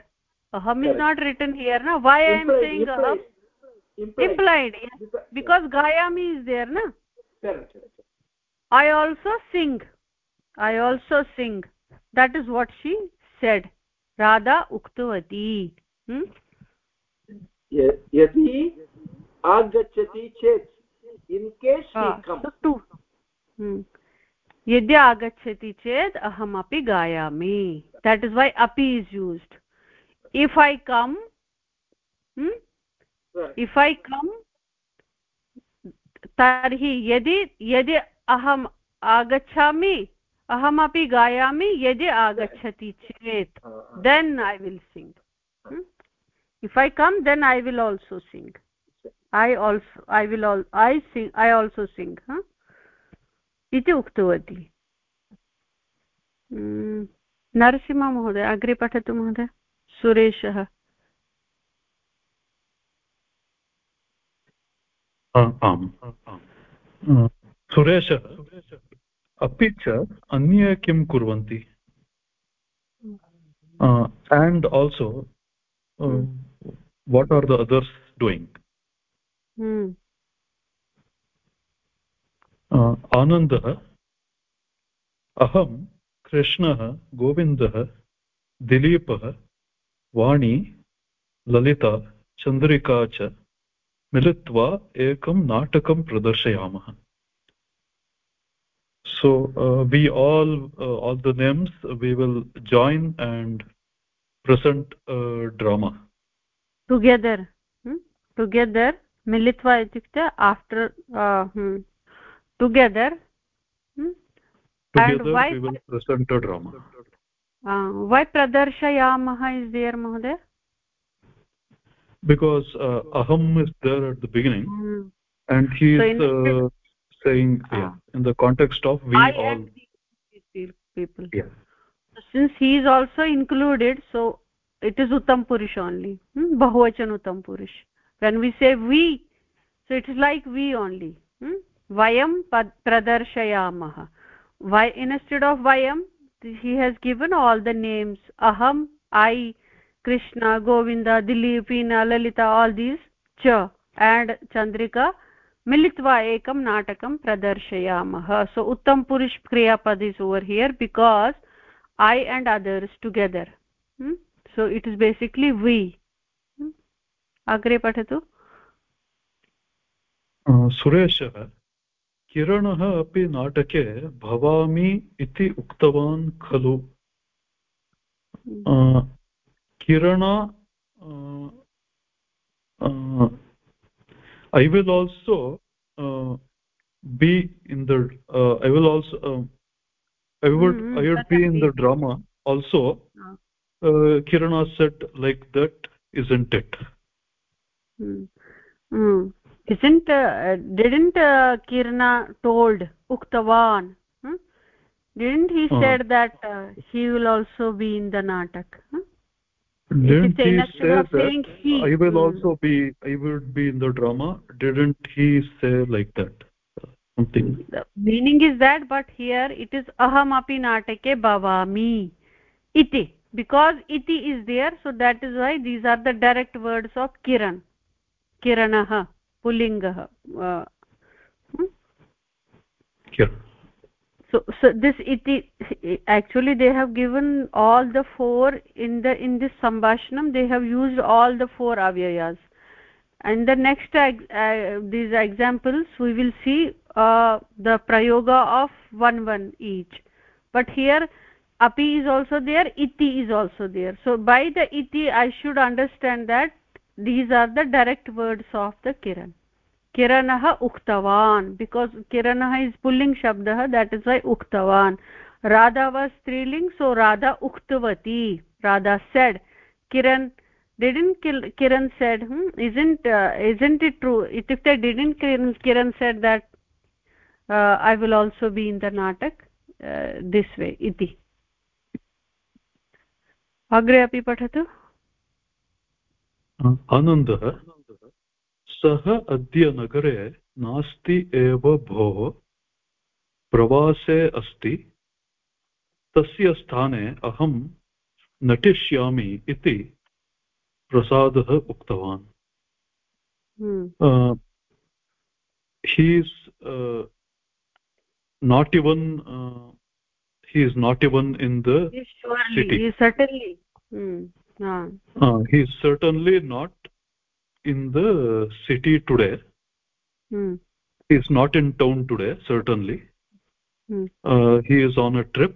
S1: aham is not written here na why i am saying aham implied, because gayami is there na i also sing i also sing that is what she said radha uktavati hmm?
S2: यदि आगच्छति चेत् in case
S1: यदि आगच्छति चेत् अहमपि गायामि। That is why अपि is used if I come if I come तर्हि यदि यदि अहम् आगच्छामि अहमपि गायामि यदि आगच्छति चेत् then I will sing if I come then I will also sing I also I will I sing I also sing हा इति उक्तवती। नरसिंहमहोदय अग्रे पठतु महोदय सुरेशः।
S3: आम् सुरेशः अपि च अन्ये किं कुर्वन्ति? And also what are the others doing Anand अहम कृष्ण गोविंद दिलीप, वाणी, ललिता चंद्रिका च मिलित्वा एक नाटक प्रदर्शया so we all all the names we will join and present drama
S1: together together मिलित्वा इत्युक्ते uh, hmm, together
S3: hmm? together and why we will present a drama
S1: why pradarshayamah is there mohoday
S3: because uh, aham is there at the beginning mm. and he is so uh, saying ah. yeah, in the context of we I all
S1: people
S3: yeah
S1: since he is also included so it is uttam purush only hmm? bahuvachan uttam purush when we say we so it is like we only hmm? Vayam pradarshayamah why instead of vayam he has given all the names aham i krishna govinda dilipina lalita all these cha and chandrika natakam pradarshayamah so uttam purush kriya pad is over here because i and others together hmm? so it is basically we hmm? agre
S3: सुरेशः किरणः अपि नाटके भवामि इति उक्तवान् खलु kirana uh, uh, i will also uh, be in the uh, i will also uh, i would mm -hmm. i would be in the drama also uh, kirana said like that isn't it
S1: mm. Mm. Isn't uh, didn't uh, kirana told uktavan didn't he uh. said that uh, he will also be in the natak huh?
S3: didn't he say that he, i will hmm. also be i would be in the drama? Didn't he say like that? Something.
S1: The meaning is that but here it is aham api natake bhavami iti because iti is there so that is why these are the direct words of kiran. Kiranah uh, hmm? so so this iti actually they have given all the four in the in this sambhashanam they have used all the four avyayas. And the next uh, these examples we will see uh, the prayoga of one one each. But here api is also there iti is also there. So by the iti i should understand that these are the direct words of the kiran kiranah uktavan because kiranah is pulling shabdah that is why uktavan radha was striling so radha uktavati radha said kiran didn't kiran said hmm, isn't uh, isn't it true if they didn't kiran, kiran said that uh, i will also be in the natak uh, this way iti अग्रे अपि पठतु
S3: आनन्दः सः अद्य नगरे नास्ति एव भोः प्रवासे अस्ति तस्य स्थाने अहं नटिष्यामि इति प्रसादः उक्तवान्। He's not even he is not even in
S1: दिटि ah.
S3: uh, he is certainly not in the city today
S1: hmm.
S3: he is not in town today certainly
S1: hmm.
S3: uh, he is on a trip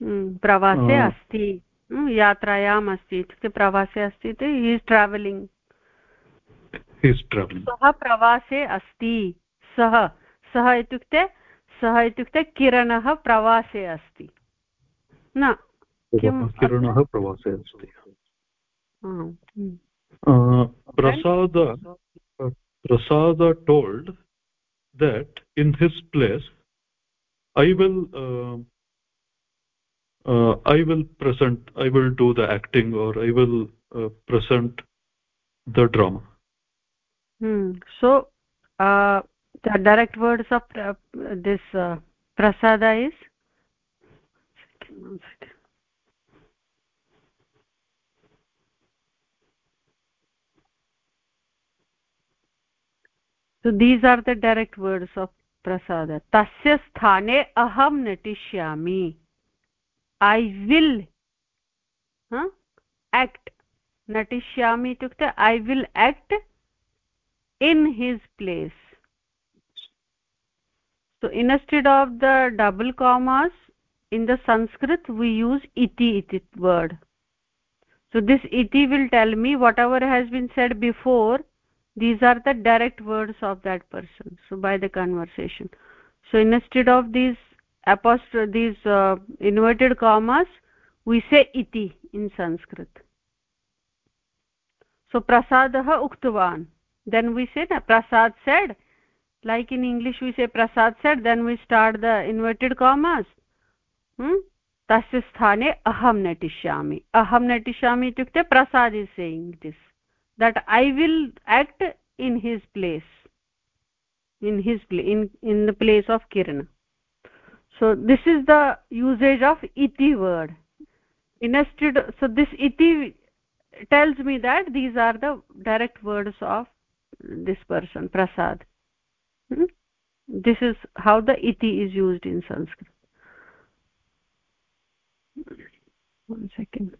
S1: hmm. pravase uh, asti यात्रायाम् अस्ति इत्युक्ते प्रवासे अस्ति इति he is travelling सः प्रवासे अस्ति सः सः इत्युक्ते सः इत्युक्ते किरणः प्रवासे अस्ति न
S3: किरणः प्रवासे अस्ति Prasad Prasad told that in his place I will uh, i will present i will do the acting or i will uh, present the drama
S1: hmm so uh, the direct words of uh, this uh, prasada is So these are the direct words of Prasad तस्य स्थाने अहं नटिष्यामि I will act नटिष्यामि इत्युक्ते I will act in his place so instead of the double commas in the Sanskrit we use इति इति word so this इति will tell me whatever has been said before these are the direct words of that person so by the conversation so instead of these apostrophe these uh, inverted commas we say iti in sanskrit so prasadah uktavan then we say na prasad said like in english we say prasad said then we start the inverted commas hmm tasya sthane aham natishyami aham natishyami itukte prasad is saying this that i will act in his place in his in in the place of kiran. So this is the usage of iti word. Instead so this iti tells me that these are the direct words of this person prasad. Hmm? this is how the iti is used in sanskrit. One second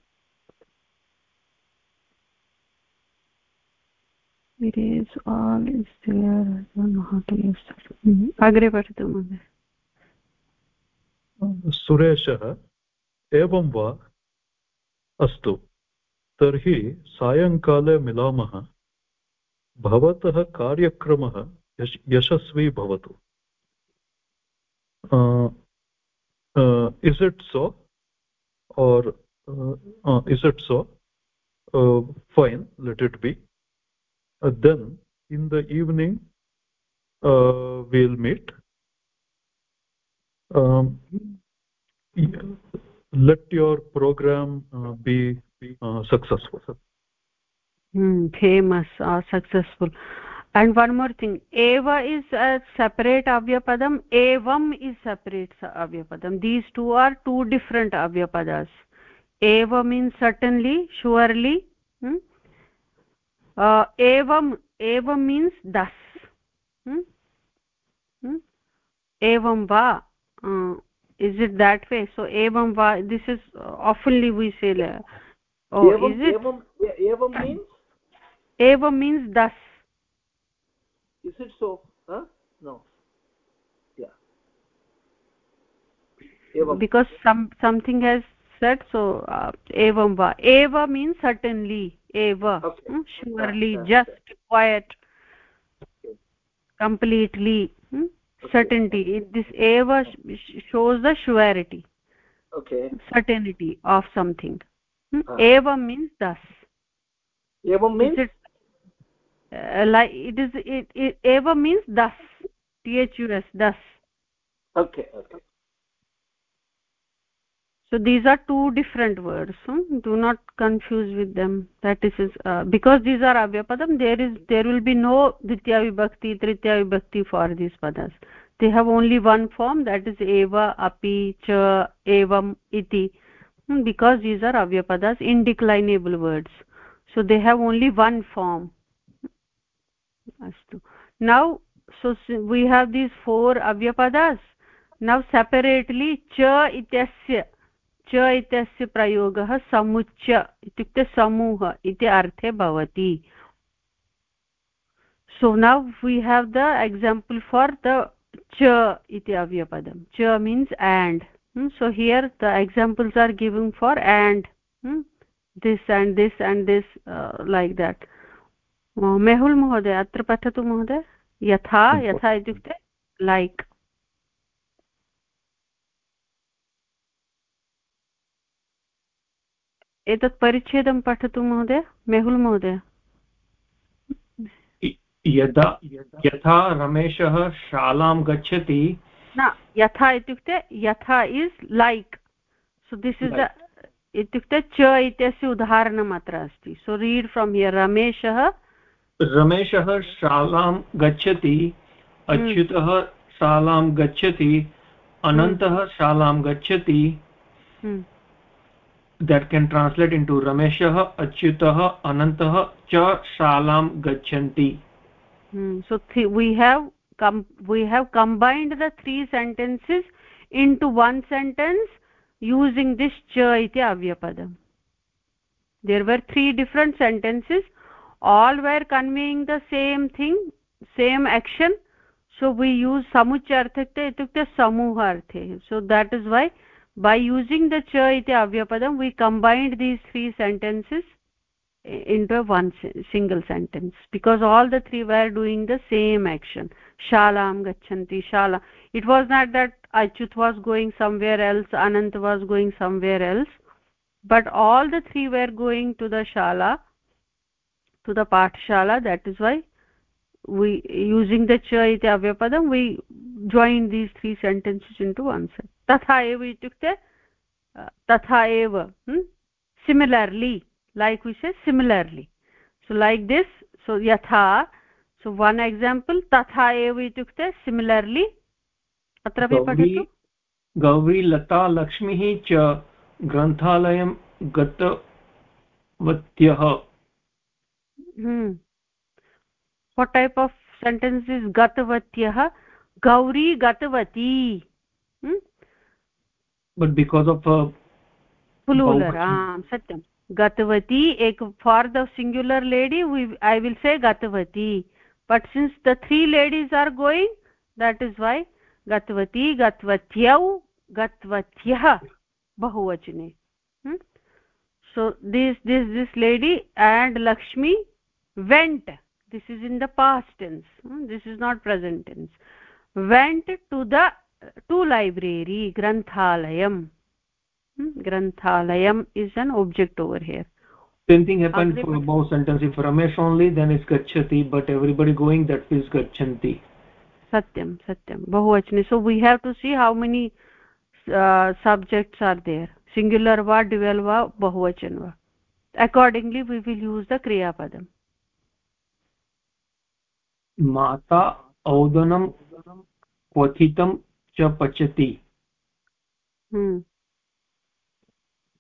S1: it is all is there i don't know how to use that. Agre padhatu महोदय
S3: सुरेशः एवं वा अस्तु तर्हि सायङ्काले मिलामः भवतः कार्यक्रमः यश यशस्वी भवतु is it so or is it so fine let it be Uh, then in the evening uh, we'll meet. Um, let your program uh, be uh, successful.
S1: Mm, famous or successful. And one more thing. Eva is a separate avyapadam. Evam is separate avyapadam. These two are two different avyapadas. Eva means certainly surely hmm? Uh, evam evam means thus hmm? Hmm? evam va uh, is it that way so evam va this is uh, oftenly we say
S2: oh evam, is it evam, evam means
S1: evam means thus
S2: is it so huh no yeah
S1: evam. because some something has said so uh, evam va eva means certainly hmm? surely just quiet. Completely hmm? certainty. This eva shows the surety.
S2: Okay.
S1: Certainty of something. Hmm? ah. eva means thus.
S2: Eva means?
S1: it, uh, like it is it, it eva means thus. Thus thus.
S2: Okay okay
S1: so these are two different words hmm? do not confuse with them. That is uh, because these are avyapadam there is there will be no ditya vibhakti tritya vibhakti for these padas. They have only one form that is eva api cha evam iti. Hmm? because these are avyapadas indeclinable words. So they have only one form. Astu. Now so we have these four avyapadas now separately cha ityasya च इत्यस्य प्रयोगः समुच्च इत्युक्ते समूह इति अर्थे भवति. So now we have the example for the च इति अव्यपदं. च means and so here the examples are giving for and this and this and this like that Mehul महोदय अत्र पठतु महोदय? यथा यथा इत्युक्ते लैक्. एतत् परिच्छेदं पठतु महोदय मेहुल् महोदय।
S4: यदा यथा रमेशः शालां गच्छति
S1: न यथा इत्युक्ते यथा is like. So this is the इत्युक्ते च इत्यस्य उदाहरणम् अत्र अस्ति। सो रीड् फ्रोम् हियर् रमेशः
S4: रमेशः शालां गच्छति हम्म। अच्युतः शालां गच्छति अनन्तः शालां गच्छति। हम्म। That can translate into rameshah achyutah anantah cha shalam gachanti.
S1: Hmm. so we have we have combined the three sentences into one sentence using this cha iti avyapadam. There were three different sentences. All were conveying the same thing same action. So we use samucharthakte itukte samuha arthe so that is why by using the cha iti avyapadam we combined these three sentences into one single sentence. Because all the three were doing the same action. Shalam gachanti shala. It was not that achyut was going somewhere else anant was going somewhere else. But all the three were going to the shala to the pathshala. That is why we using the cha iti avyapadam we join these three sentences into one sentence तथा एव इत्युक्ते तथा एव similarly like विषय similarly so like this so यथा so one example तथा एव इत्युक्ते सिमिलर्लि अत्रापि पठतु?
S4: गौरी लता लक्ष्मीः च ग्रन्थालयं गतवत्यः।
S1: type of sentence is gatavatyaha gauri gatavati hmm?
S4: But because of a
S1: plural ah satyam gatavati ek for the singular lady we i will say gatavati but since the three ladies are going that is why gatavati gatvatyau gatvatyah bahuvachane hmm? so this this this lady and lakshmi went this is in the past tense hmm, this is not present tense went to the library granthalayam hmm, granthalayam is an object over here
S4: same thing happened for both sentence if ramesh only then it's gachati but everybody going that feels gachanti
S1: satyam satyam bahuvachane so we have to see how many uh, subjects are there singular va dual va bahuvachan va accordingly we will use the kriya padam
S4: mata औदनं क्वथितं च पचति।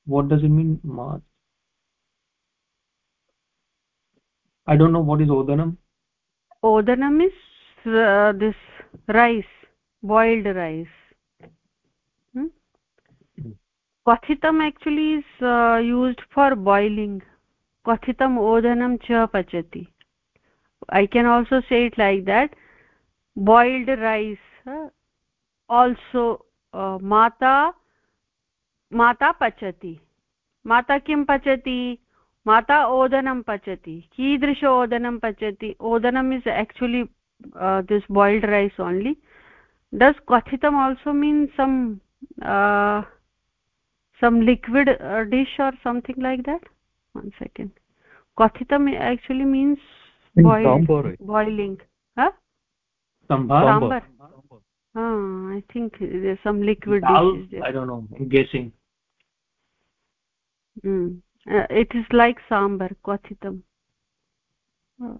S4: What does it mean Matru I don't know what is ओदनम्।
S1: ओदनम् is this rice boiled rice क्वथितम् actually is used for boiling क्वथितम् ओदनं च पचति। I can also say it like that boiled rice also uh, माता माता पचति। माता किं पचति? माता ओदनं पचति। कीदृश ओदनं पचति? ओदनम् is actually this boiled rice only does क्वथितम् also mean some some liquid dish or something like that one second क्वथितम् actually means boiling
S4: sambar
S1: ah i think there's some liquid
S4: Dal, i don't know. I'm guessing.
S1: Mm. uh, it is like sambar kwathitam uh,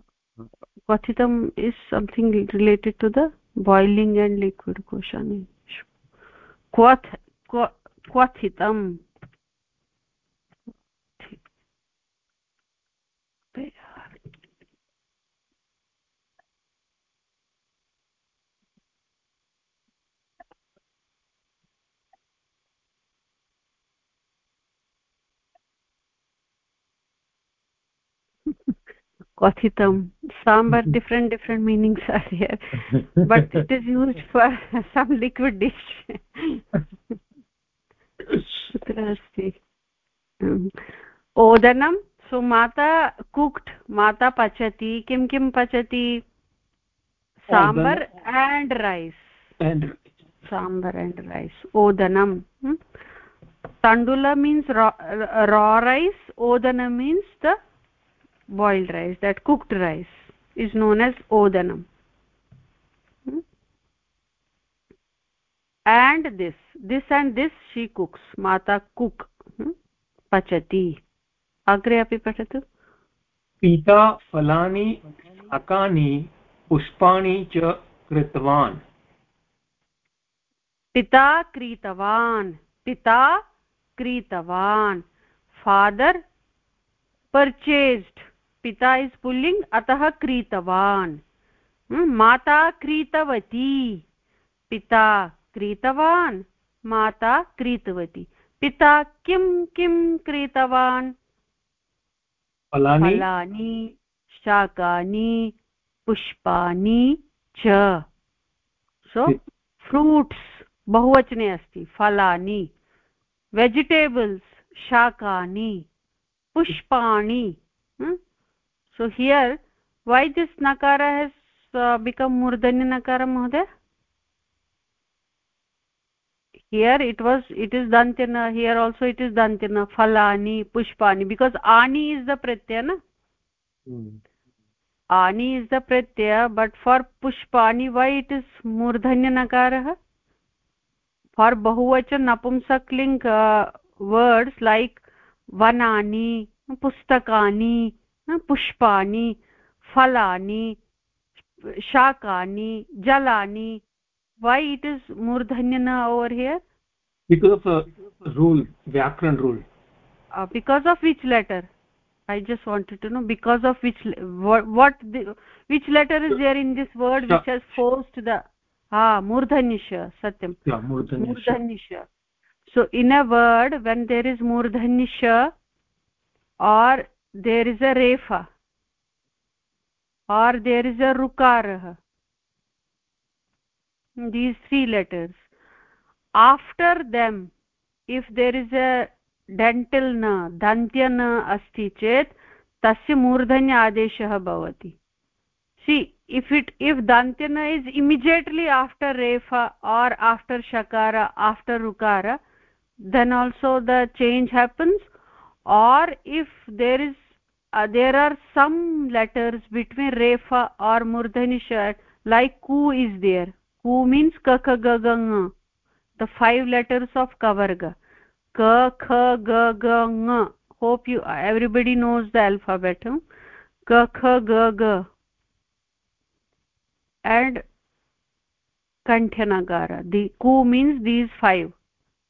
S1: kwathitam is something related to the boiling and liquid koshani kwath kwathitam kwathitam sambar different different meanings are here but it is used for some liquid dish कुत्र अस्ति ओदनं सो माता cooked माता पचति किं किं पचति sambar and rice sambar and rice ओदनं tandula means raw, raw rice odana means the boiled rice that cooked rice is known as odanam hmm? and this this and this she cooks mata cook hmm? pachati agre api patatu
S4: pita falani akani pushpani cha कृतवान्
S1: पिता क्रीतवान् पिता क्रीतवान् father पर्चेस्ड् पिता is पुल्लिङ्ग् अतः क्रीतवान्। माता क्रीतवती। पिता क्रीतवान् माता क्रीतवती। पिता किं किं क्रीतवान्? फलानि। शाकानि पुष्पाणि च। सो फ्रूट्स् बहुवचने अस्ति। फलानि। वेजिटेबल्स् शाकानि। पुष्पाणि। सो हियर् वै दिस् नकार हेस् बिकम् मूर्धन्य नकार महोदय here it was it is dantina here also it is dantina phalani pushpani because ani is the pratyaya na hmm. ani is the pratyaya but for pushpani why it is murdhanya nakarah for bahuvachan napumsakling uh, words like vanani pustakani पुष्पाणि फलानि शाकानि जलानि why it is मूर्धन्यन over
S4: here rule व्याकरण rule
S1: because of which letter I just wanted to know because of which what which letter is there in this word which has forced the हा मूर्धन्यश
S4: सत्यं मूर्धन्यश
S1: so in a word when there is मूर्धन्यश or there is a refa or there is a rukarah these three letters after them if there is a dental न दन्त्य न अस्ति चेत् तस्य मूर्धन्य आदेशः भवति सि इफ् इट् इफ् दन्त्यन is immediately after रेफा or after shakara after rukara then also the change happens or if there is uh, Uh, there are some letters between refa or murdhani shat like ku is there. Ku means ka kha ga ga ng. The five letters of kavarga. Ka kha ga ga ng. Hope you uh, everybody knows the alphabet huh? ka kha ga ga. And kanthanagara the ku means these five.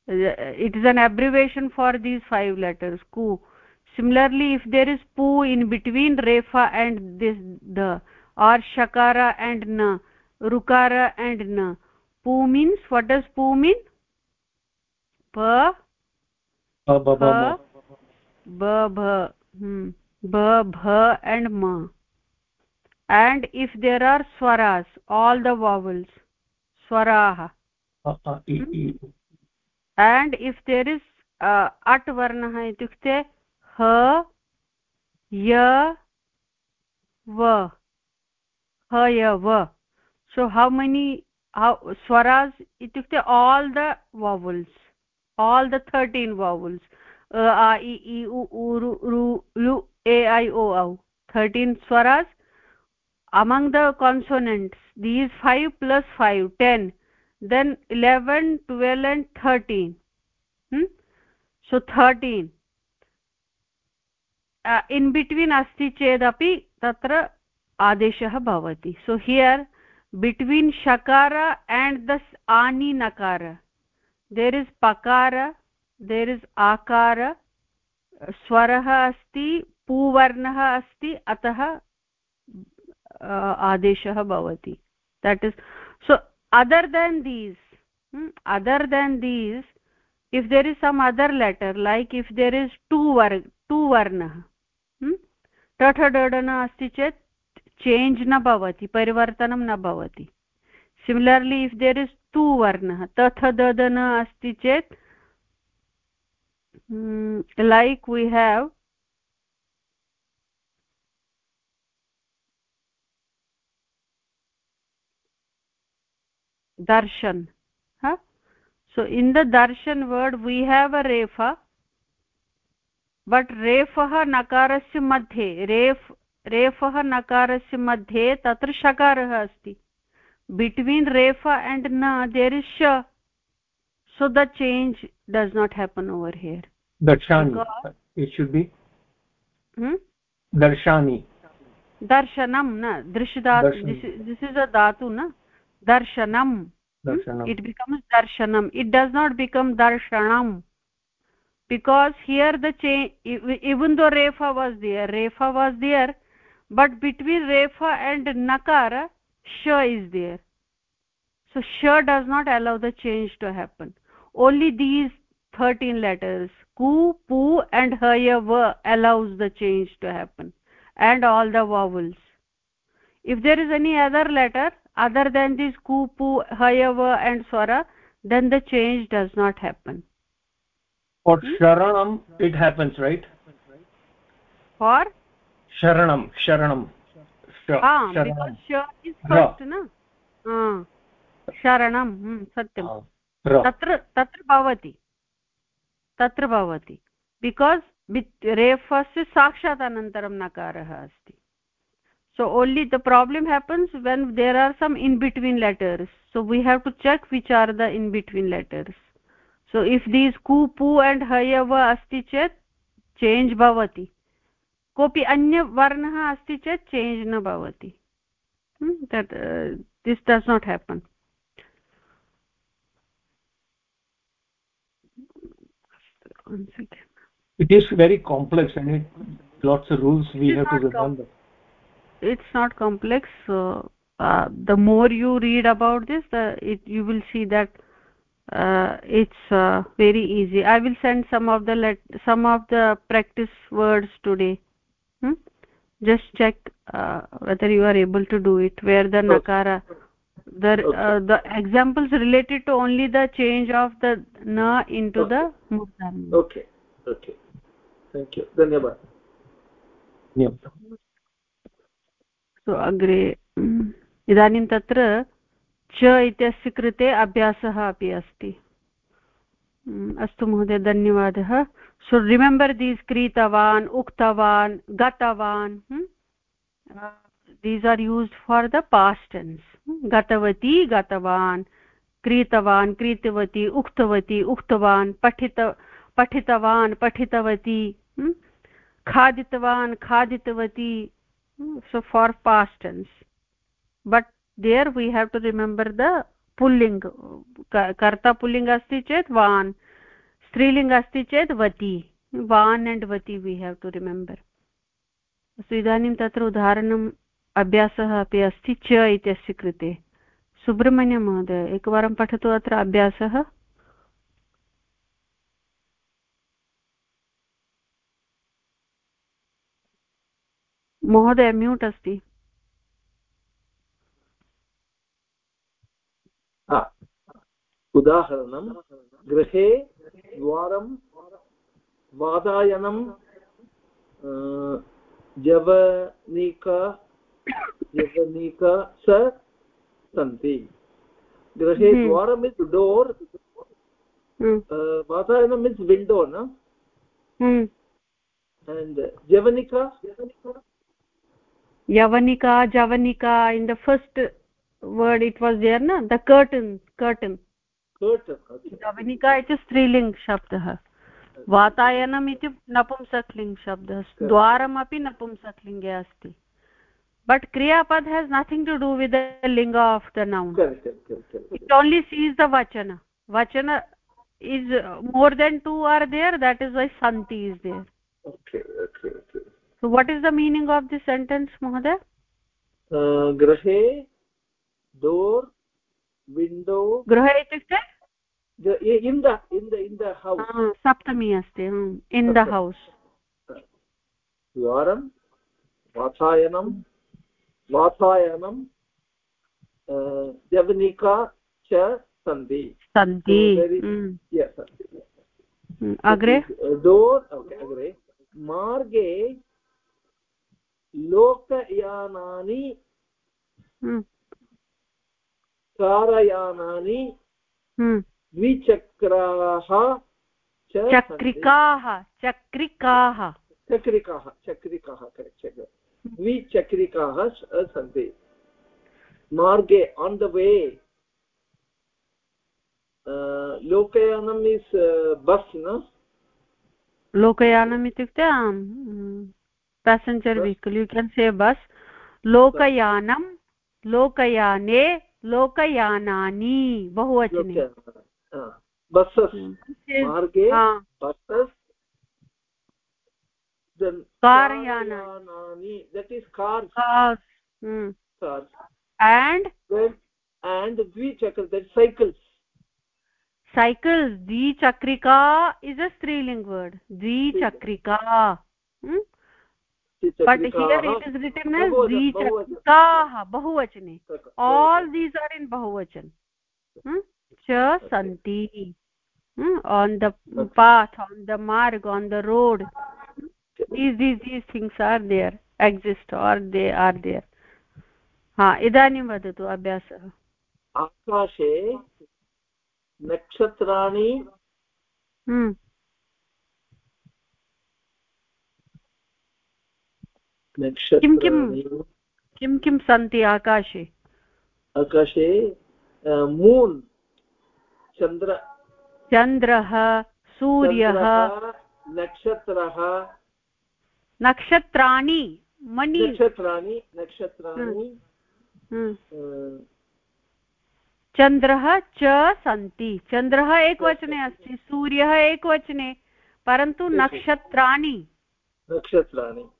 S1: Uh, it is an abbreviation for these five letters. Ku similarly if there is pu in between refa and this the or shakara and na rukara and na pu means what does pu mean pa
S4: ba ba ba
S1: ba bha hmm ba bha and ma and if there are swaras all the vowels swaraha
S4: uh, uh, e, e.
S1: and if there is uh, at varnah itukte ha ya va ha ya va so how many how swaras itukte all the vowels all the 13 vowels. A a i i u u ru ru u a i o au 13 swaras among the consonants these 5 plus 5 10 then 11 12 and 13 hmm? so 13 in between अस्ति चेदपि तत्र आदेशः भवति so here between शकार and दस् आनी नकार there is पकार देर् इस् आकार स्वरः अस्ति पूवर्णः अस्ति अतः आदेशः भवति that is so other than this other than this if there is some other letter like if there is to वर् टु वर्णः हम्म? टठडडन अस्ति चेत् चेञ्ज् न भवति, परिवर्तनं न भवति। सिमिलर्ली इफ् देर् इस् तु वर्णः तथ ददन अस्ति चेत् like we have darshan so in the darshan word we have a रेफा but रेफः नकारस्य मध्ये रेफ् रेफः नकारस्य मध्ये तत्र शकारः अस्ति। बिट्वीन् रेफ एण्ड् न देर् इस् श। So the change does not happen over here दर्शानि दर्शनं। न दृश्यदातु दिस् इस् अ धातु न। hmm?
S4: दर्शनम्
S1: इट् बिकम्स् दर्शनम् इट् डस् नाट् बिकम् दर्शनम्। Because here the change even though refa was there refa was there but between refa and nakara sha is there. So sha does not allow the change to happen. Only these 13 letters ku pu and haya va allows the change to happen. And all the vowels. If there is any other letter other than this ku pu hayava and swara then the change does not happen
S4: for hmm? sharanam it happens right
S1: for
S4: sharanam sharanam
S1: ah because sha is first na ah sharanam hmm, satyam तत्र तत्र भवति तत्र भवति because रेफस्य साक्षात् अनन्तरं नकारः अस्ति so only the problem happens when there are some in between letters so we have to check which are the in between letters So if these ku pu and hayava asti chet change bhavati kopi anya varnah asti chet change na bhavati hmm? that uh, this does not happen one second
S4: it is very complex and it lots of rules we have to remember
S1: it's not complex so uh, the more you read about this the it, you will see that uh, it's uh, very easy i will send some of the let some of the practice words today hmm? just check uh, whether you are able to do it where the nakara the uh, the examples related to only the change of the na into the mudana
S2: okay okay thank you धन्यवादः
S1: सो अग्रे इदानीं तत्र च इत्यस्य कृते अभ्यासः अपि अस्ति। अस्तु महोदय, धन्यवादः। सो रिमेम्बर् दीस् क्रीतवान्, उक्तवान्, गतवान् these are used for the past tense गतवती, गतवान्, क्रीतवान्, क्रीतवती, उक्तवती, उक्तवान्, पठित, पठितवान्, पठितवती खादितवान्, खादितवती for past tense. But there we have to remember the pulling कर्ता पुल्लिङ्ग् अस्ति चेत् वान् स्त्रीलिङ्ग् अस्ति चेत् वती वान् अण्ड् वती वी हेव् टु रिमेम्बर् अस्तु इदानीं तत्र उदाहरणम् अभ्यासः अपि अस्ति च इत्यस्य कृते सुब्रह्मण्यं महोदय एकवारं पठतु अत्र अभ्यासः महोदय म्यूट् अस्ति
S2: उदाहरणं गृहे द्वारं वातायनं जवनिका जवनिका स सन्ति। गृहे हम्म। द्वारम् इस् डोर् वातायनम् इस् विण्डो न? and javanika
S1: yavanika javanika in the first word it was there na the curtain curtain
S2: curtain
S1: javanika iti striling shabdah वातायनम् इति नपुंसक्लिङ्ग् शब्दः द्वारम् अपि नपुंसक्लिङ्गे अस्ति but kriyapad has nothing to do with the linga of the noun it only sees the vachana vachana is more than two are there that is why santi is there
S2: okay okay okay
S1: so what is the meaning of this sentence mohoday
S2: uh, grahe door window
S1: itukte
S2: in the in the in the house
S1: ah saptami asti in the house
S2: द्वारं वातायनं वातायनं जवनिका च सन्ति
S1: सन्ति अग्रे
S2: door अग्रे मार्गे लोकयानानि
S1: हम्म।
S2: कारयानानि
S1: हम्म।
S2: द्विचक्राः
S1: चक्रिकाः चक्रिकाः।
S2: चक्रिकाः चक्रिकाः द्विचक्रिकाः सन्ति। मार्गे on the way लोकयानम् इस् बस् न?
S1: लोकयानम् इत्युक्ते पेसेञ्जर् वेहिकल् यु केन् से बस् लोकयानं लोकयाने लोकयानानि बहुवचने। Cycle hmm. हम्म। द्विचक्रिका इस् अ स्त्रीलिङ्ग् वर्ड् द्विचक्रिका। हम्म। चकाः बहुवचने आल् दीस् आर् इन् बहुवचन। च the path on the मार्ग् on the road these these these things are they are there हाँ इधान वदतु अभ्यास।
S2: आकाशे नक्षत्राणि
S1: किं किं किं किं सन्ति आकाशे?
S2: आकाशे मून् चन्द्र
S1: चन्द्रः सूर्यः।
S2: नक्षत्रः।
S1: नक्षत्राणि मणि।
S2: नक्षत्राणि नक्षत्राणि।
S1: हम्म। चन्द्रः च सन्ति। चन्द्रः एकवचने अस्ति सूर्यः एकवचने परन्तु नक्षत्राणि।
S2: नक्षत्राणि।
S1: हम्म।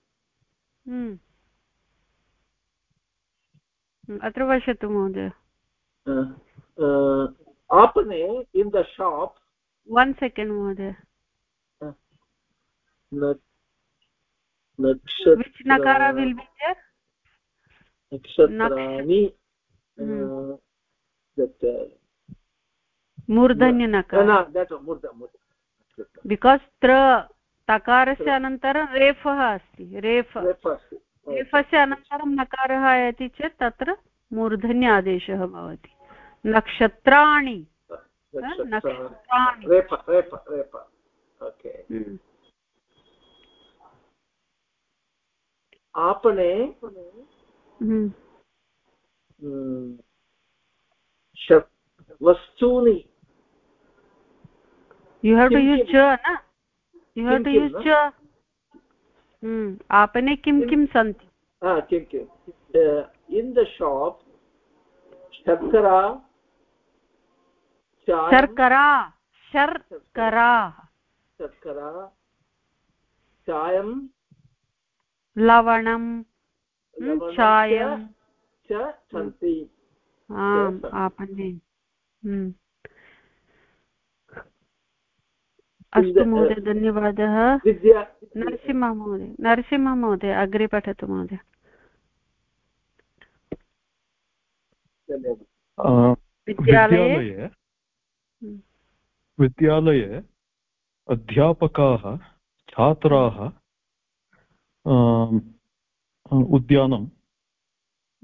S1: अत्र पश्यतु महोदय
S2: आपणे in the shop
S1: one second महोदय नकार विल् बि
S2: नक्षत्राणि that uh,
S1: nakara because tra तकारस्य अनन्तरं रेफः अस्ति रेफ। रेफस्य अनन्तरं नकारः आयाति चेत् तत्र मूर्धन्य आदेशः भवति। नक्षत्राणि। नक्षत्राणि।
S2: हम्म। आपणे हम्म। हम्म। वस्तूनि।
S1: You have to use cha na you आपने किम
S2: किम संति हाँ किम किम द शॉप शर्करा
S1: शर्करा शर्करा।
S2: शर्करा चायम
S1: हम्म, लवणम चायम
S2: च संति
S1: हाँ आपने अस्तु महोदय धन्यवादः। नरसिंह महोदय नरसिंह महोदय अग्रे पठतु महोदय।
S3: विद्यालये? हम्म। विद्यालये अध्यापकाः छात्राः उद्यानं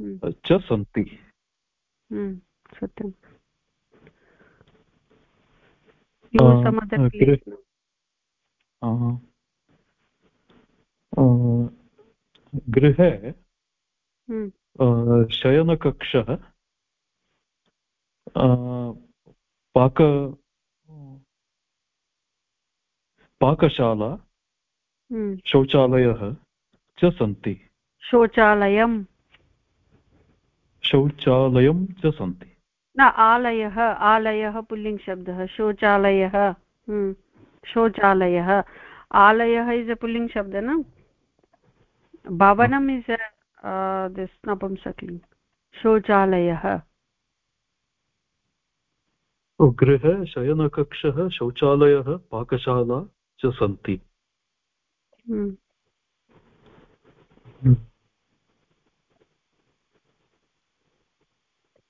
S3: हम्म। च सन्ति।
S1: हम्म, सत्यम्।
S3: गृहे शयनकक्षः पाक पाकशाला हम्म। शौचालयः च सन्ति।
S1: शौचालयं
S3: शौचालयं च सन्ति।
S1: न आलयः आलयः पुल्लिङ्गशब्दः शौचालयः। हम्म। शौचालयः। आलयः इस् अ पुल्लिङ्गशब्द न? भवनम् इस् दिस् नपुंसकलिङ्ग् शौचालयः।
S3: गृहे शयनकक्षः शौचालयः पाकशाला च सन्ति।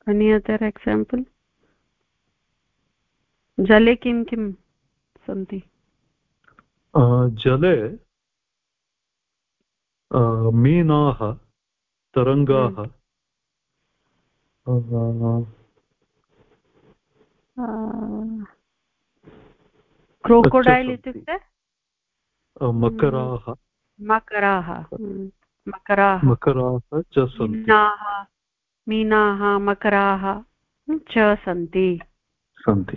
S1: any other example? जले किं किं? सन्ति।
S3: जले मीनाः तरङ्गाः
S1: क्रोकोडैल् इत्युक्ते?
S3: मकराः।
S1: मकराः मकराः।
S3: मकराः च
S1: मीनाः मीनाः मकराः च सन्ति।
S3: सन्ति।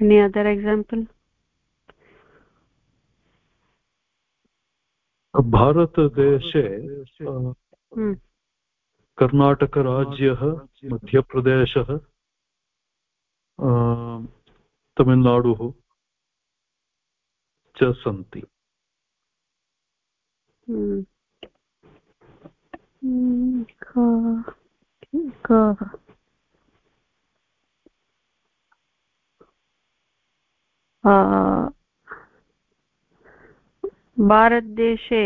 S1: Any other example?
S3: भारतदेशे हम्म। कर्णाटकराज्यः मध्यप्रदेशः तमिल्नाडुः च सन्ति।
S1: हम्म। भारतदेशे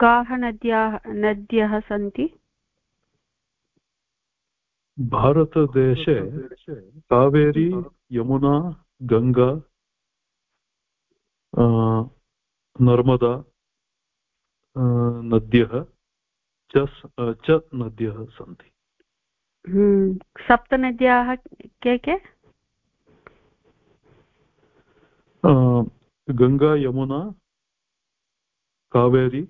S1: काः नद्याः नद्यः सन्ति
S3: भारतदेशे कावेरी यमुना गङ्गा नर्मदा नद्य च च नद्यः सन्ति।
S1: हम्म, सप्तनद्याः के के?
S3: Ganga Yamuna Kaveri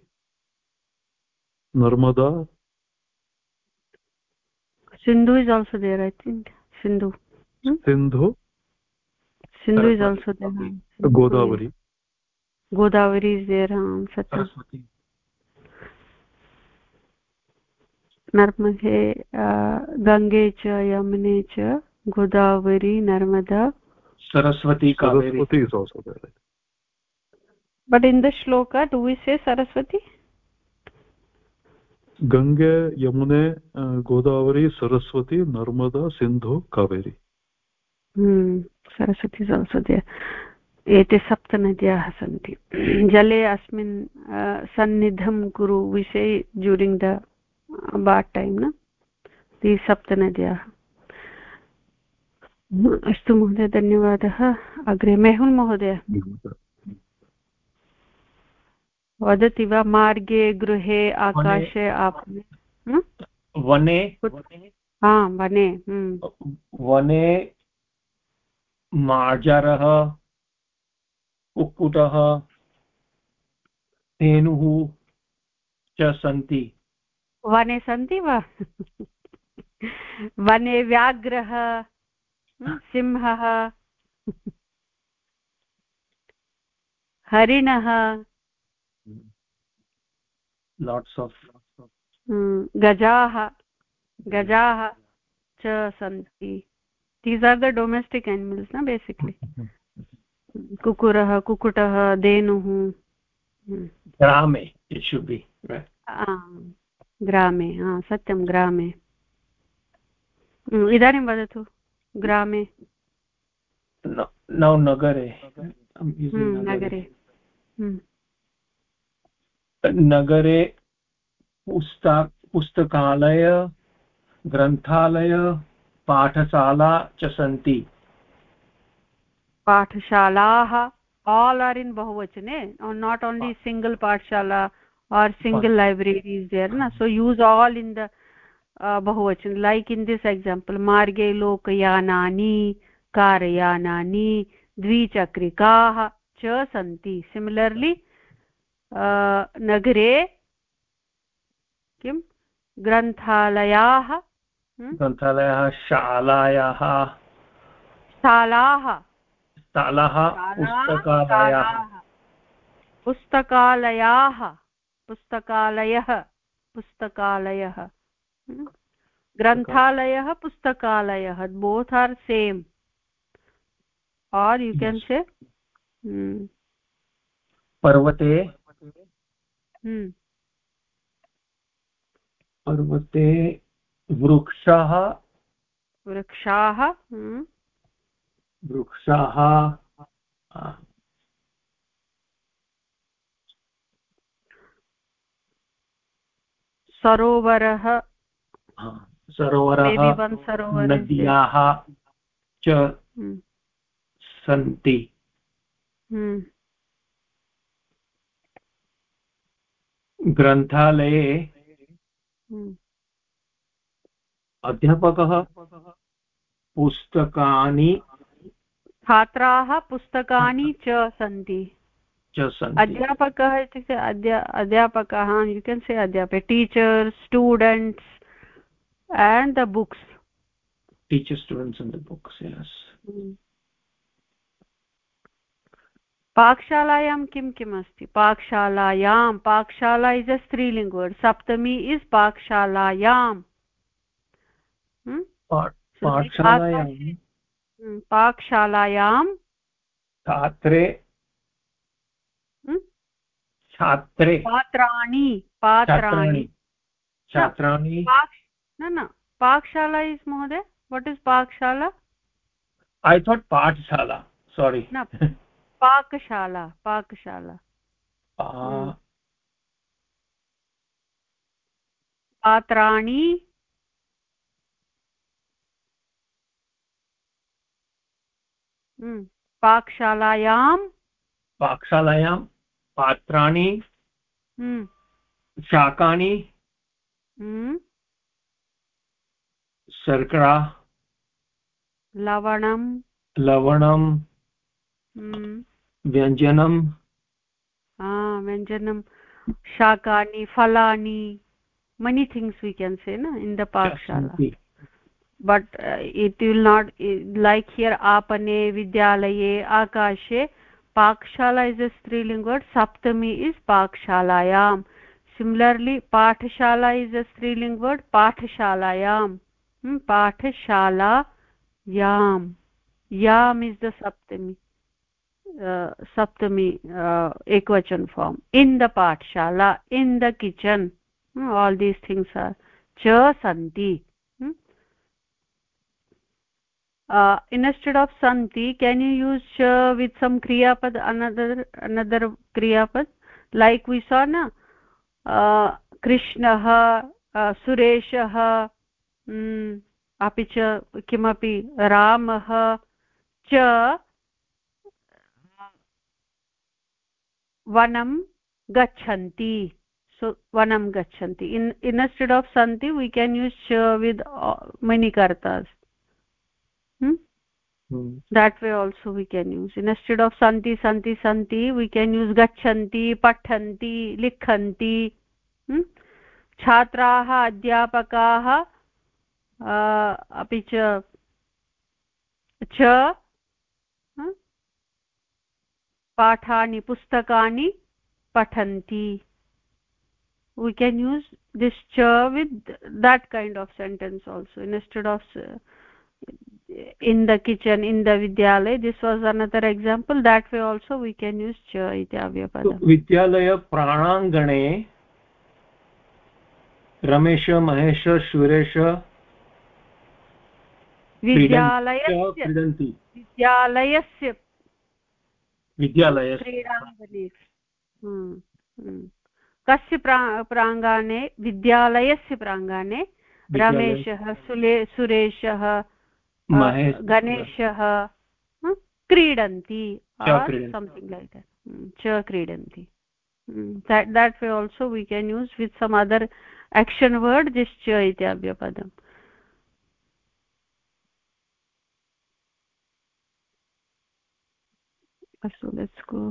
S3: Narmada.
S1: Sindhu is also there I think Sindhu
S3: Sindhu.
S1: हाँ, Sindhu is also there
S3: Godavari.
S1: Godavari is there सत्यं नर्मदे गङ्गे च यमुने च Godavari Narmada.
S3: is also there
S1: but in the shloka do we say saraswati?
S3: गङ्गे यमुने Godavari Saraswati Narmada Sindhu Kaveri
S1: Saraswati is also there. एते सप्तनद्याः सन्ति जले अस्मिन् सन्निधं कुरु विषये ड्यूरिङ्ग् द बाट् टैम् न। सप्तनद्याः अस्तु महोदय धन्यवादः। अग्रे मेहुल् महोदय। वदति वा मार्गे गृहे आकाशे आपणे
S4: वने।
S1: हा वने।
S4: वने मार्जारः कुक्कुटः धेनुः च सन्ति।
S1: वने सन्ति वा? वने व्याघ्रः सिंहः हरिणः।
S4: Lots of
S1: गजाः गजाः च सन्ति। These are the domestic animals न बेसिक्लि कुकुरः कुक्कुटः धेनुः
S4: ग्रामे
S1: ग्रामे हा सत्यं ग्रामे। इदानीं वदतु ग्रामे।
S4: नौ नगरे
S1: नगरे।
S4: नगरे पुस्तक पुस्तकालय ग्रन्थालय पाठशाला च सन्ति।
S1: पाठशालाः are in bahuvachane or not only single pathshala or single library is there na so use all in the uh, bahuvachan like in this example marge lokayanani karyanani dvichakrikaah cha santi similarly uh, nagare किं ग्रन्थालयाः
S4: ग्रन्थालयाः शालायाः
S1: शालाः
S4: शालाः पुस्तकालयाः
S1: पुस्तकालयाः पुस्तकालयः पुस्तकालयः। ग्रन्थालयः पुस्तकालयः both are same or you can say
S4: पर्वते। पर्वते वृक्षाः।
S1: वृक्षाः हम्म।
S4: वृक्षाः।
S1: सरोवरः
S4: सरोवरः नद्याः च हम्म। सन्ति हम्म। ग्रन्थालये हम्म। अध्यापकः पुस्तकानि
S1: छात्राः पुस्तकानि च सन्ति अध्यापकः इत्युक्ते अध्या अध्यापकः यु केन् से अध्यापक teachers students and the books
S4: teacher students and the books
S1: पाकशालायां किं किम् अस्ति? पाकशालायां पाकशाला इस् अ स्त्रीलिङ्ग् वर्ड् सप्तमी इस् पाकशालायाम् पाकशालायां।
S4: छात्रे छात्रे।
S1: पात्राणि पात्राणि।
S4: छात्राणि।
S1: न न पाकशाला इस् महोदय। वट् इस् पाकशाला?
S4: ऐ थाट् पाठशाला। सोरि
S1: न पाकशाला पाकशाला।
S4: हम्म।
S1: पात्राणि। हम्म। पाकशालायां।
S4: पाकशालायां। पात्राणि
S1: हम्म।
S4: शाकानि शर्करा
S1: लवणं
S4: लवणं
S1: हम्म।
S4: व्यञ्जनं
S1: व्यञ्जनं शाकानि फलानि many things we can say na in the pakshala but uh, it will not like here apane vidyalaye akashe saptami is pakshalayam similarly pathshala is a striling word pathshalayam hmm, pathshala yam yam is the saptami uh, saptami uh, ekvachan form in the pathshala in the kitchen hmm, all these things are cha santi hmm? Uh, instead of santi can you use ch with some kriya pad another another kriya pad like we saw na uh, krishnah uh, sureshah अपि च किमपि रामः च वनं गच्छन्ति so vanam gachanti in instead of santi we can use ch with uh, many kartas hmm? hmm? that way also we can use instead of santi santi santi we can use gachanti pathanti likhanti hmm? छात्राः अध्यापकाः अपि च च पाठानि पुस्तकानि पठन्ति we can use this cha with that kind of sentence also instead of in the kitchen in the vidyalaya this was another example that way also we can use cha iti avyapadam
S4: vidyalaya pranangane Ramesh Mahesh Suresh
S1: विद्यालयस्य विद्यालयस्य
S4: विद्यालयस्य
S1: कस्य प्रा प्राङ्गणे विद्यालयस्य प्राङ्गणे रमेशः सुले सुरेशः गणेशः क्रीडन्ति संथिङ्ग् लैक् च क्रीडन्ति। That way also we can use with some other action word जिस् च इति अव्यपदम् अस्तु लेट्स् गो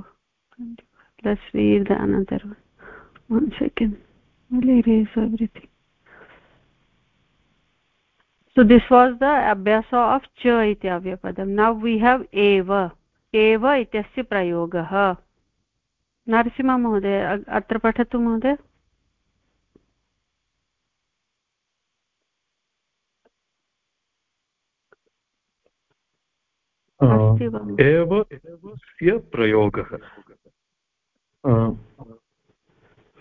S1: लेट्स् रीड् अनन्तरं one second everything so this was the abhyasa of cha iti avyapadam now we have eva eva ityasya prayogah Narasimha महोदय अत्र पठतु महोदय
S3: एव एवस्य प्रयोगः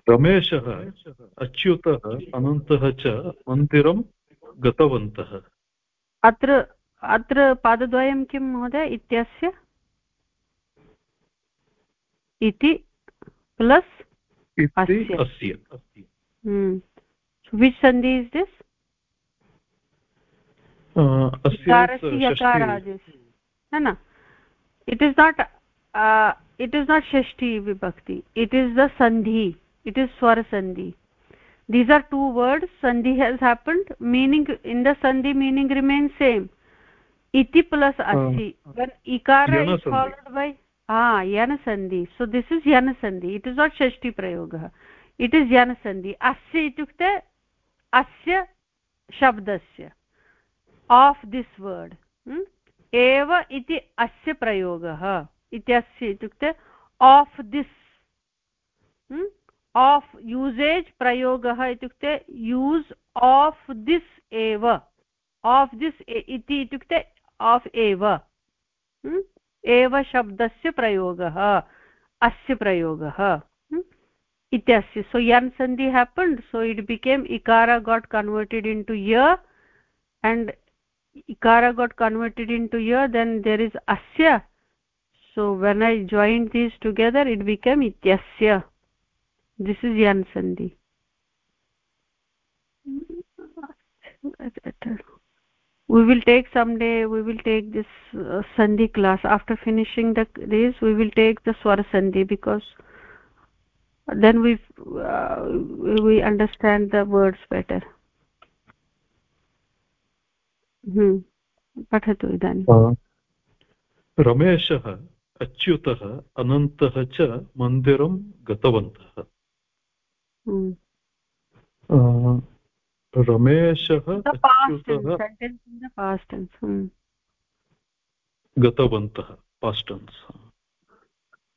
S3: रमेशः अच्युतः अनन्तः च मन्दिरं गतवन्तः।
S1: अत्र अत्र पादद्वयं किं महोदय? इत्यस्य? इति प्लस्
S3: अस्य।
S1: विच् सन्धि इस् दिस् न न। It is not it is not shashti vibhakti it is the sandhi. It is swar sandhi. These are two words sandhi has happened meaning in the sandhi meaning remains same iti plus asti when ikara is followed by ah yana sandhi so this is yana sandhi it is not shashti prayogah it is yana sandhi asya itukte asya shabdasya of this word hmm? एव इति अस्य प्रयोगः इत्यस्य इत्युक्ते of this of usage प्रयोगः इत्युक्ते use of this एव of this इति इत्युक्ते आफ् एव एव शब्दस्य प्रयोगः अस्य प्रयोगः इत्यस्य सो यन् सन्धि हेपन्ड् सो इट् बिकेम् इकार गाट् कन्वर्टेड् इन् टु य and ikara got converted into ya then there is asya. So, when i joined these together, it became ityasya. This is yan sandhi we will take someday we will take this uh, sandhi class after finishing the this we will take the swar sandhi because then we uh, we understand the words better hmm पठतु इदानीं
S3: रमेशः अच्युतः अनन्तः च मन्दिरं गतवन्तः रमेशः गतवन्तः past tense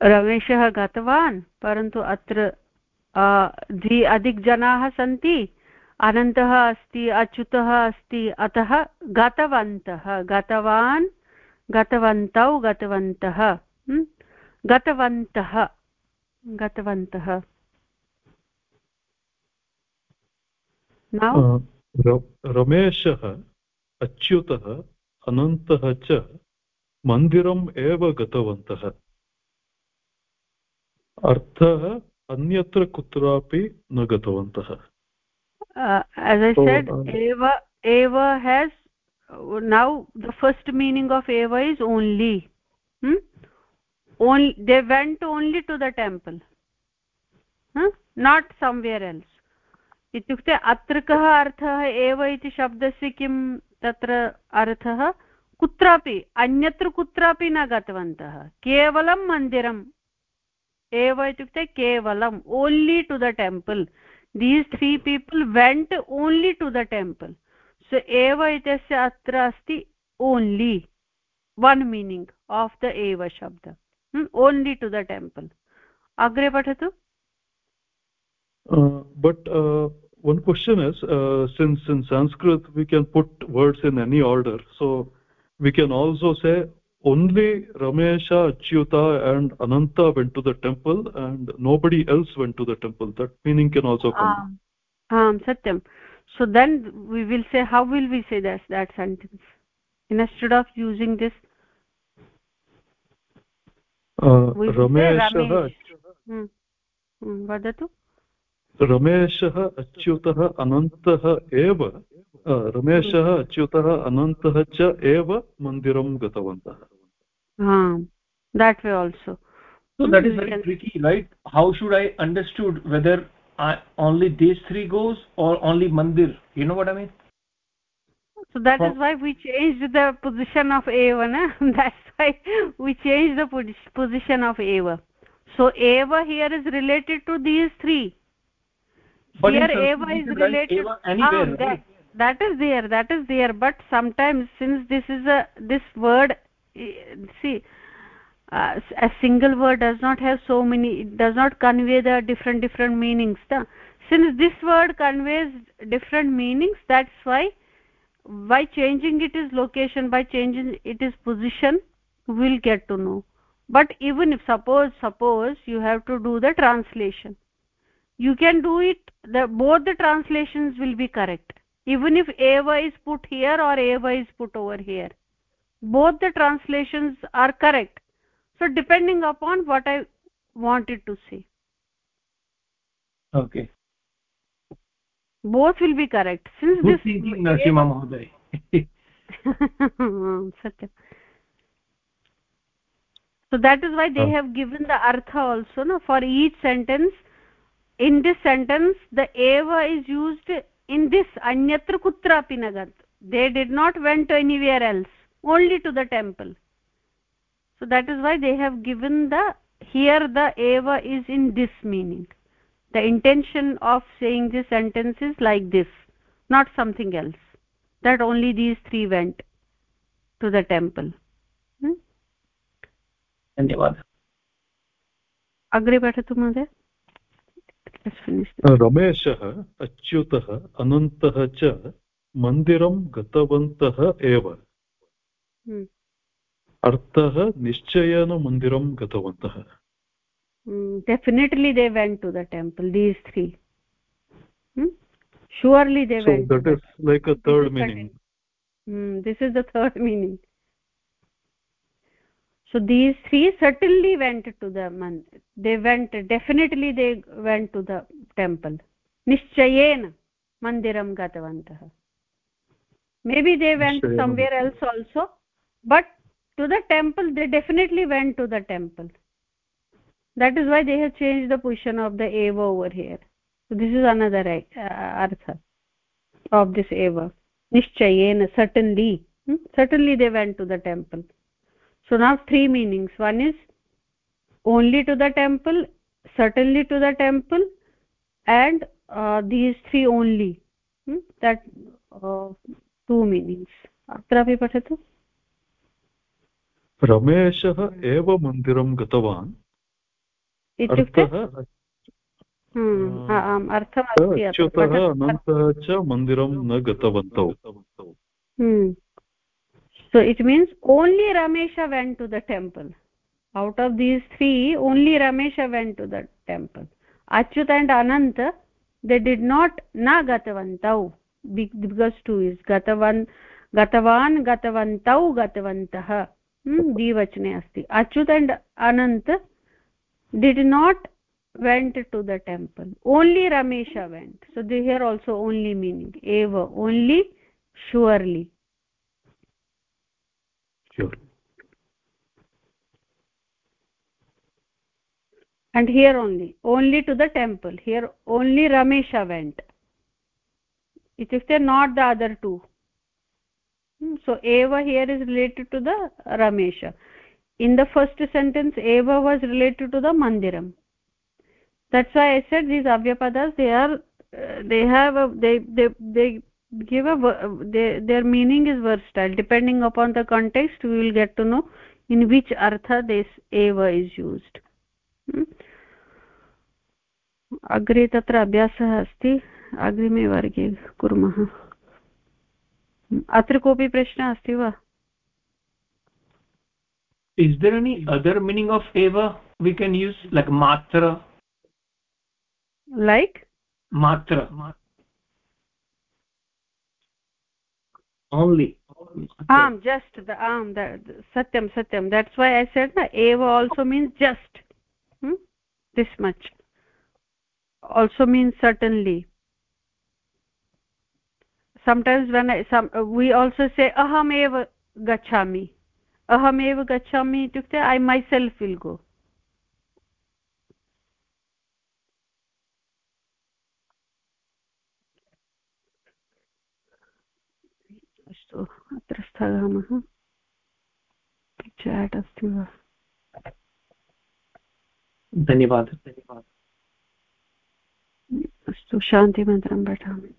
S1: रमेशः गतवान् परन्तु अत्र द्वि अधिकजनाः सन्ति अनन्तः अस्ति अच्युतः अस्ति अतः गतवन्तः गतवान् गतवन्तौ गतवन्तः गतवन्तः गतवन्तः नौ
S3: रमेशः अच्युतः अनन्तः च मन्दिरम् एव गतवन्तः अर्थः अन्यत्र कुत्रापि न गतवन्तः
S1: एव has now the first meaning of एव is only on they went only to the temple not somewhere else इत्युक्ते अत्र कः अर्थः एव इति शब्दस्य किं तत्र अर्थः? कुत्रापि, अन्यत्र कुत्रापि न गतवन्तः। केवलं मन्दिरम्। एव इत्युक्ते केवलम्। Only to the temple. These three people went only to the temple. So एव इत्यस्य अत्र अस्ति only. One meaning of the एव शब्द। Only to the temple. अग्रे पठतु।
S3: But one question is uh, since in sanskrit we can put words in any order so we can also say only ramesha achyuta and ananta went to the temple and nobody else went to the temple. That meaning can also come. Um,
S1: um satyam. So then we will say how will we say that that sentence? Instead of using this
S3: uh, rameshah hmm.
S1: Hmm,
S3: रमेशः अच्युतः अनन्तः एव रमेशः अच्युतः अनन्तः च एव मन्दिरं गतवन्तः
S1: that way also
S4: so that is very tricky right how should i understood whether I, only these three goes or only mandir you know what i mean
S1: so that From, is why we changed the position of eva na? that's why we changed the position of eva so eva here is related to these three
S4: but
S1: here eva is related
S4: eva anywhere, ah,
S1: that, that is there that is there but sometimes since this is a this word see uh, a single word does not have so many it does not convey the different different meanings the, since this word conveys different meanings that's why by changing it is location by changing it is position we'll get to know. But even if suppose suppose you have to do the translation you can do it. The both the translations will be correct. Even if eva is put here or eva is put over here. Both the translations are correct. So depending upon what i wanted to say.
S4: Okay.
S1: Both will be correct. Since
S4: Good
S1: this
S4: thinking narsimha mahoday [LAUGHS]
S1: satyam so that is why they oh. have given the artha also no for each sentence in this sentence the eva is used in this anyatra kutrapi nagat they did not went anywhere else only to the temple so that is why they have given the here the eva is in this meaning the intention of saying this sentence is like this not something else that only these three went to the temple
S4: धन्यवादः
S1: अग्रे पठतु महोदय
S3: रमेशः अच्युतः अनन्तः च मन्दिरं गतवन्तः एव हम्म। अर्थः निश्चयेन मन्दिरं गतवन्तः
S1: definitely they went to the temple these three surely they
S3: so went that is like a third meaning
S1: hmm, this is the third meaning so these three certainly went to the mandir they went definitely they went to the temple. Nishchayena mandiram gatavantah maybe they went somewhere else also but to the temple they definitely went to the temple. That is why they have changed the position of the eva over here. So this is another uh, artha of this eva. Nishchayena certainly. Hmm? certainly they went to the temple so now three meanings one is only to the temple certainly to the temple and uh, these three only hmm? that uh, two meanings अत्रापि पठतु
S3: रमेशः एव मन्दिरं गतवान्
S1: इत्युक्ते हम्म,
S3: अच्युतः अनन्तः च मन्दिरं न गतवन्तौ
S1: so it means only ramesha went to the temple out of these three only ramesha went to the temple achyut and anant they did not na gatavantau because two is gatavan गतवान् गतवन्तौ गतवन्तः द्विवचने अस्ति Achyut and Anant did not went to the temple only ramesha went so they here also only meaning eva only surely and here only only to the temple. Here only ramesha went. It is there not the other two. Hmm, so Ava here is related to the ramesha. In the first sentence Ava was related to the mandiram. That's why i said these avyapadas they are uh, they have a, they, they they give a they, their meaning is versatile depending upon the context we will get to know in which artha this eva is used hmm? अग्रे तत्र अभ्यासः अस्ति अग्रिमे वर्गे कुर्मः अत्र कोऽपि प्रश्नः अस्ति वा
S4: is there any other meaning of eva we can use like matra
S1: like
S4: matra
S2: only
S1: am just the am the satyam satyam. That's why i said na eva also means just hmm? this much. Also means certainly. Sometimes when I, some we also say aham eva gachami aham eva gachami itukte i myself will go अस्तु अत्र स्थगामः chat अस्ति वा?
S4: धन्यवादः। धन्यवादः
S1: अस्तु शान्तिमन्त्रं पठामि।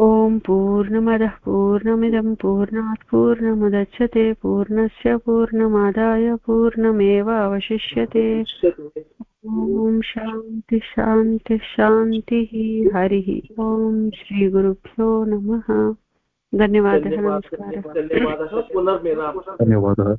S1: ॐ पूर्णमदः पूर्णमिदं पूर्णात् पूर्णमुदच्छते पूर्णस्य पूर्णमादाय पूर्णमेव अवशिष्यते ॐ शान्ति शान्ति शान्तिः हरिः। ॐ श्रीगुरुभ्यो नमः। धन्यवादः नमस्कारः
S2: धन्यवादः पुनर्मिलामः
S3: धन्यवादः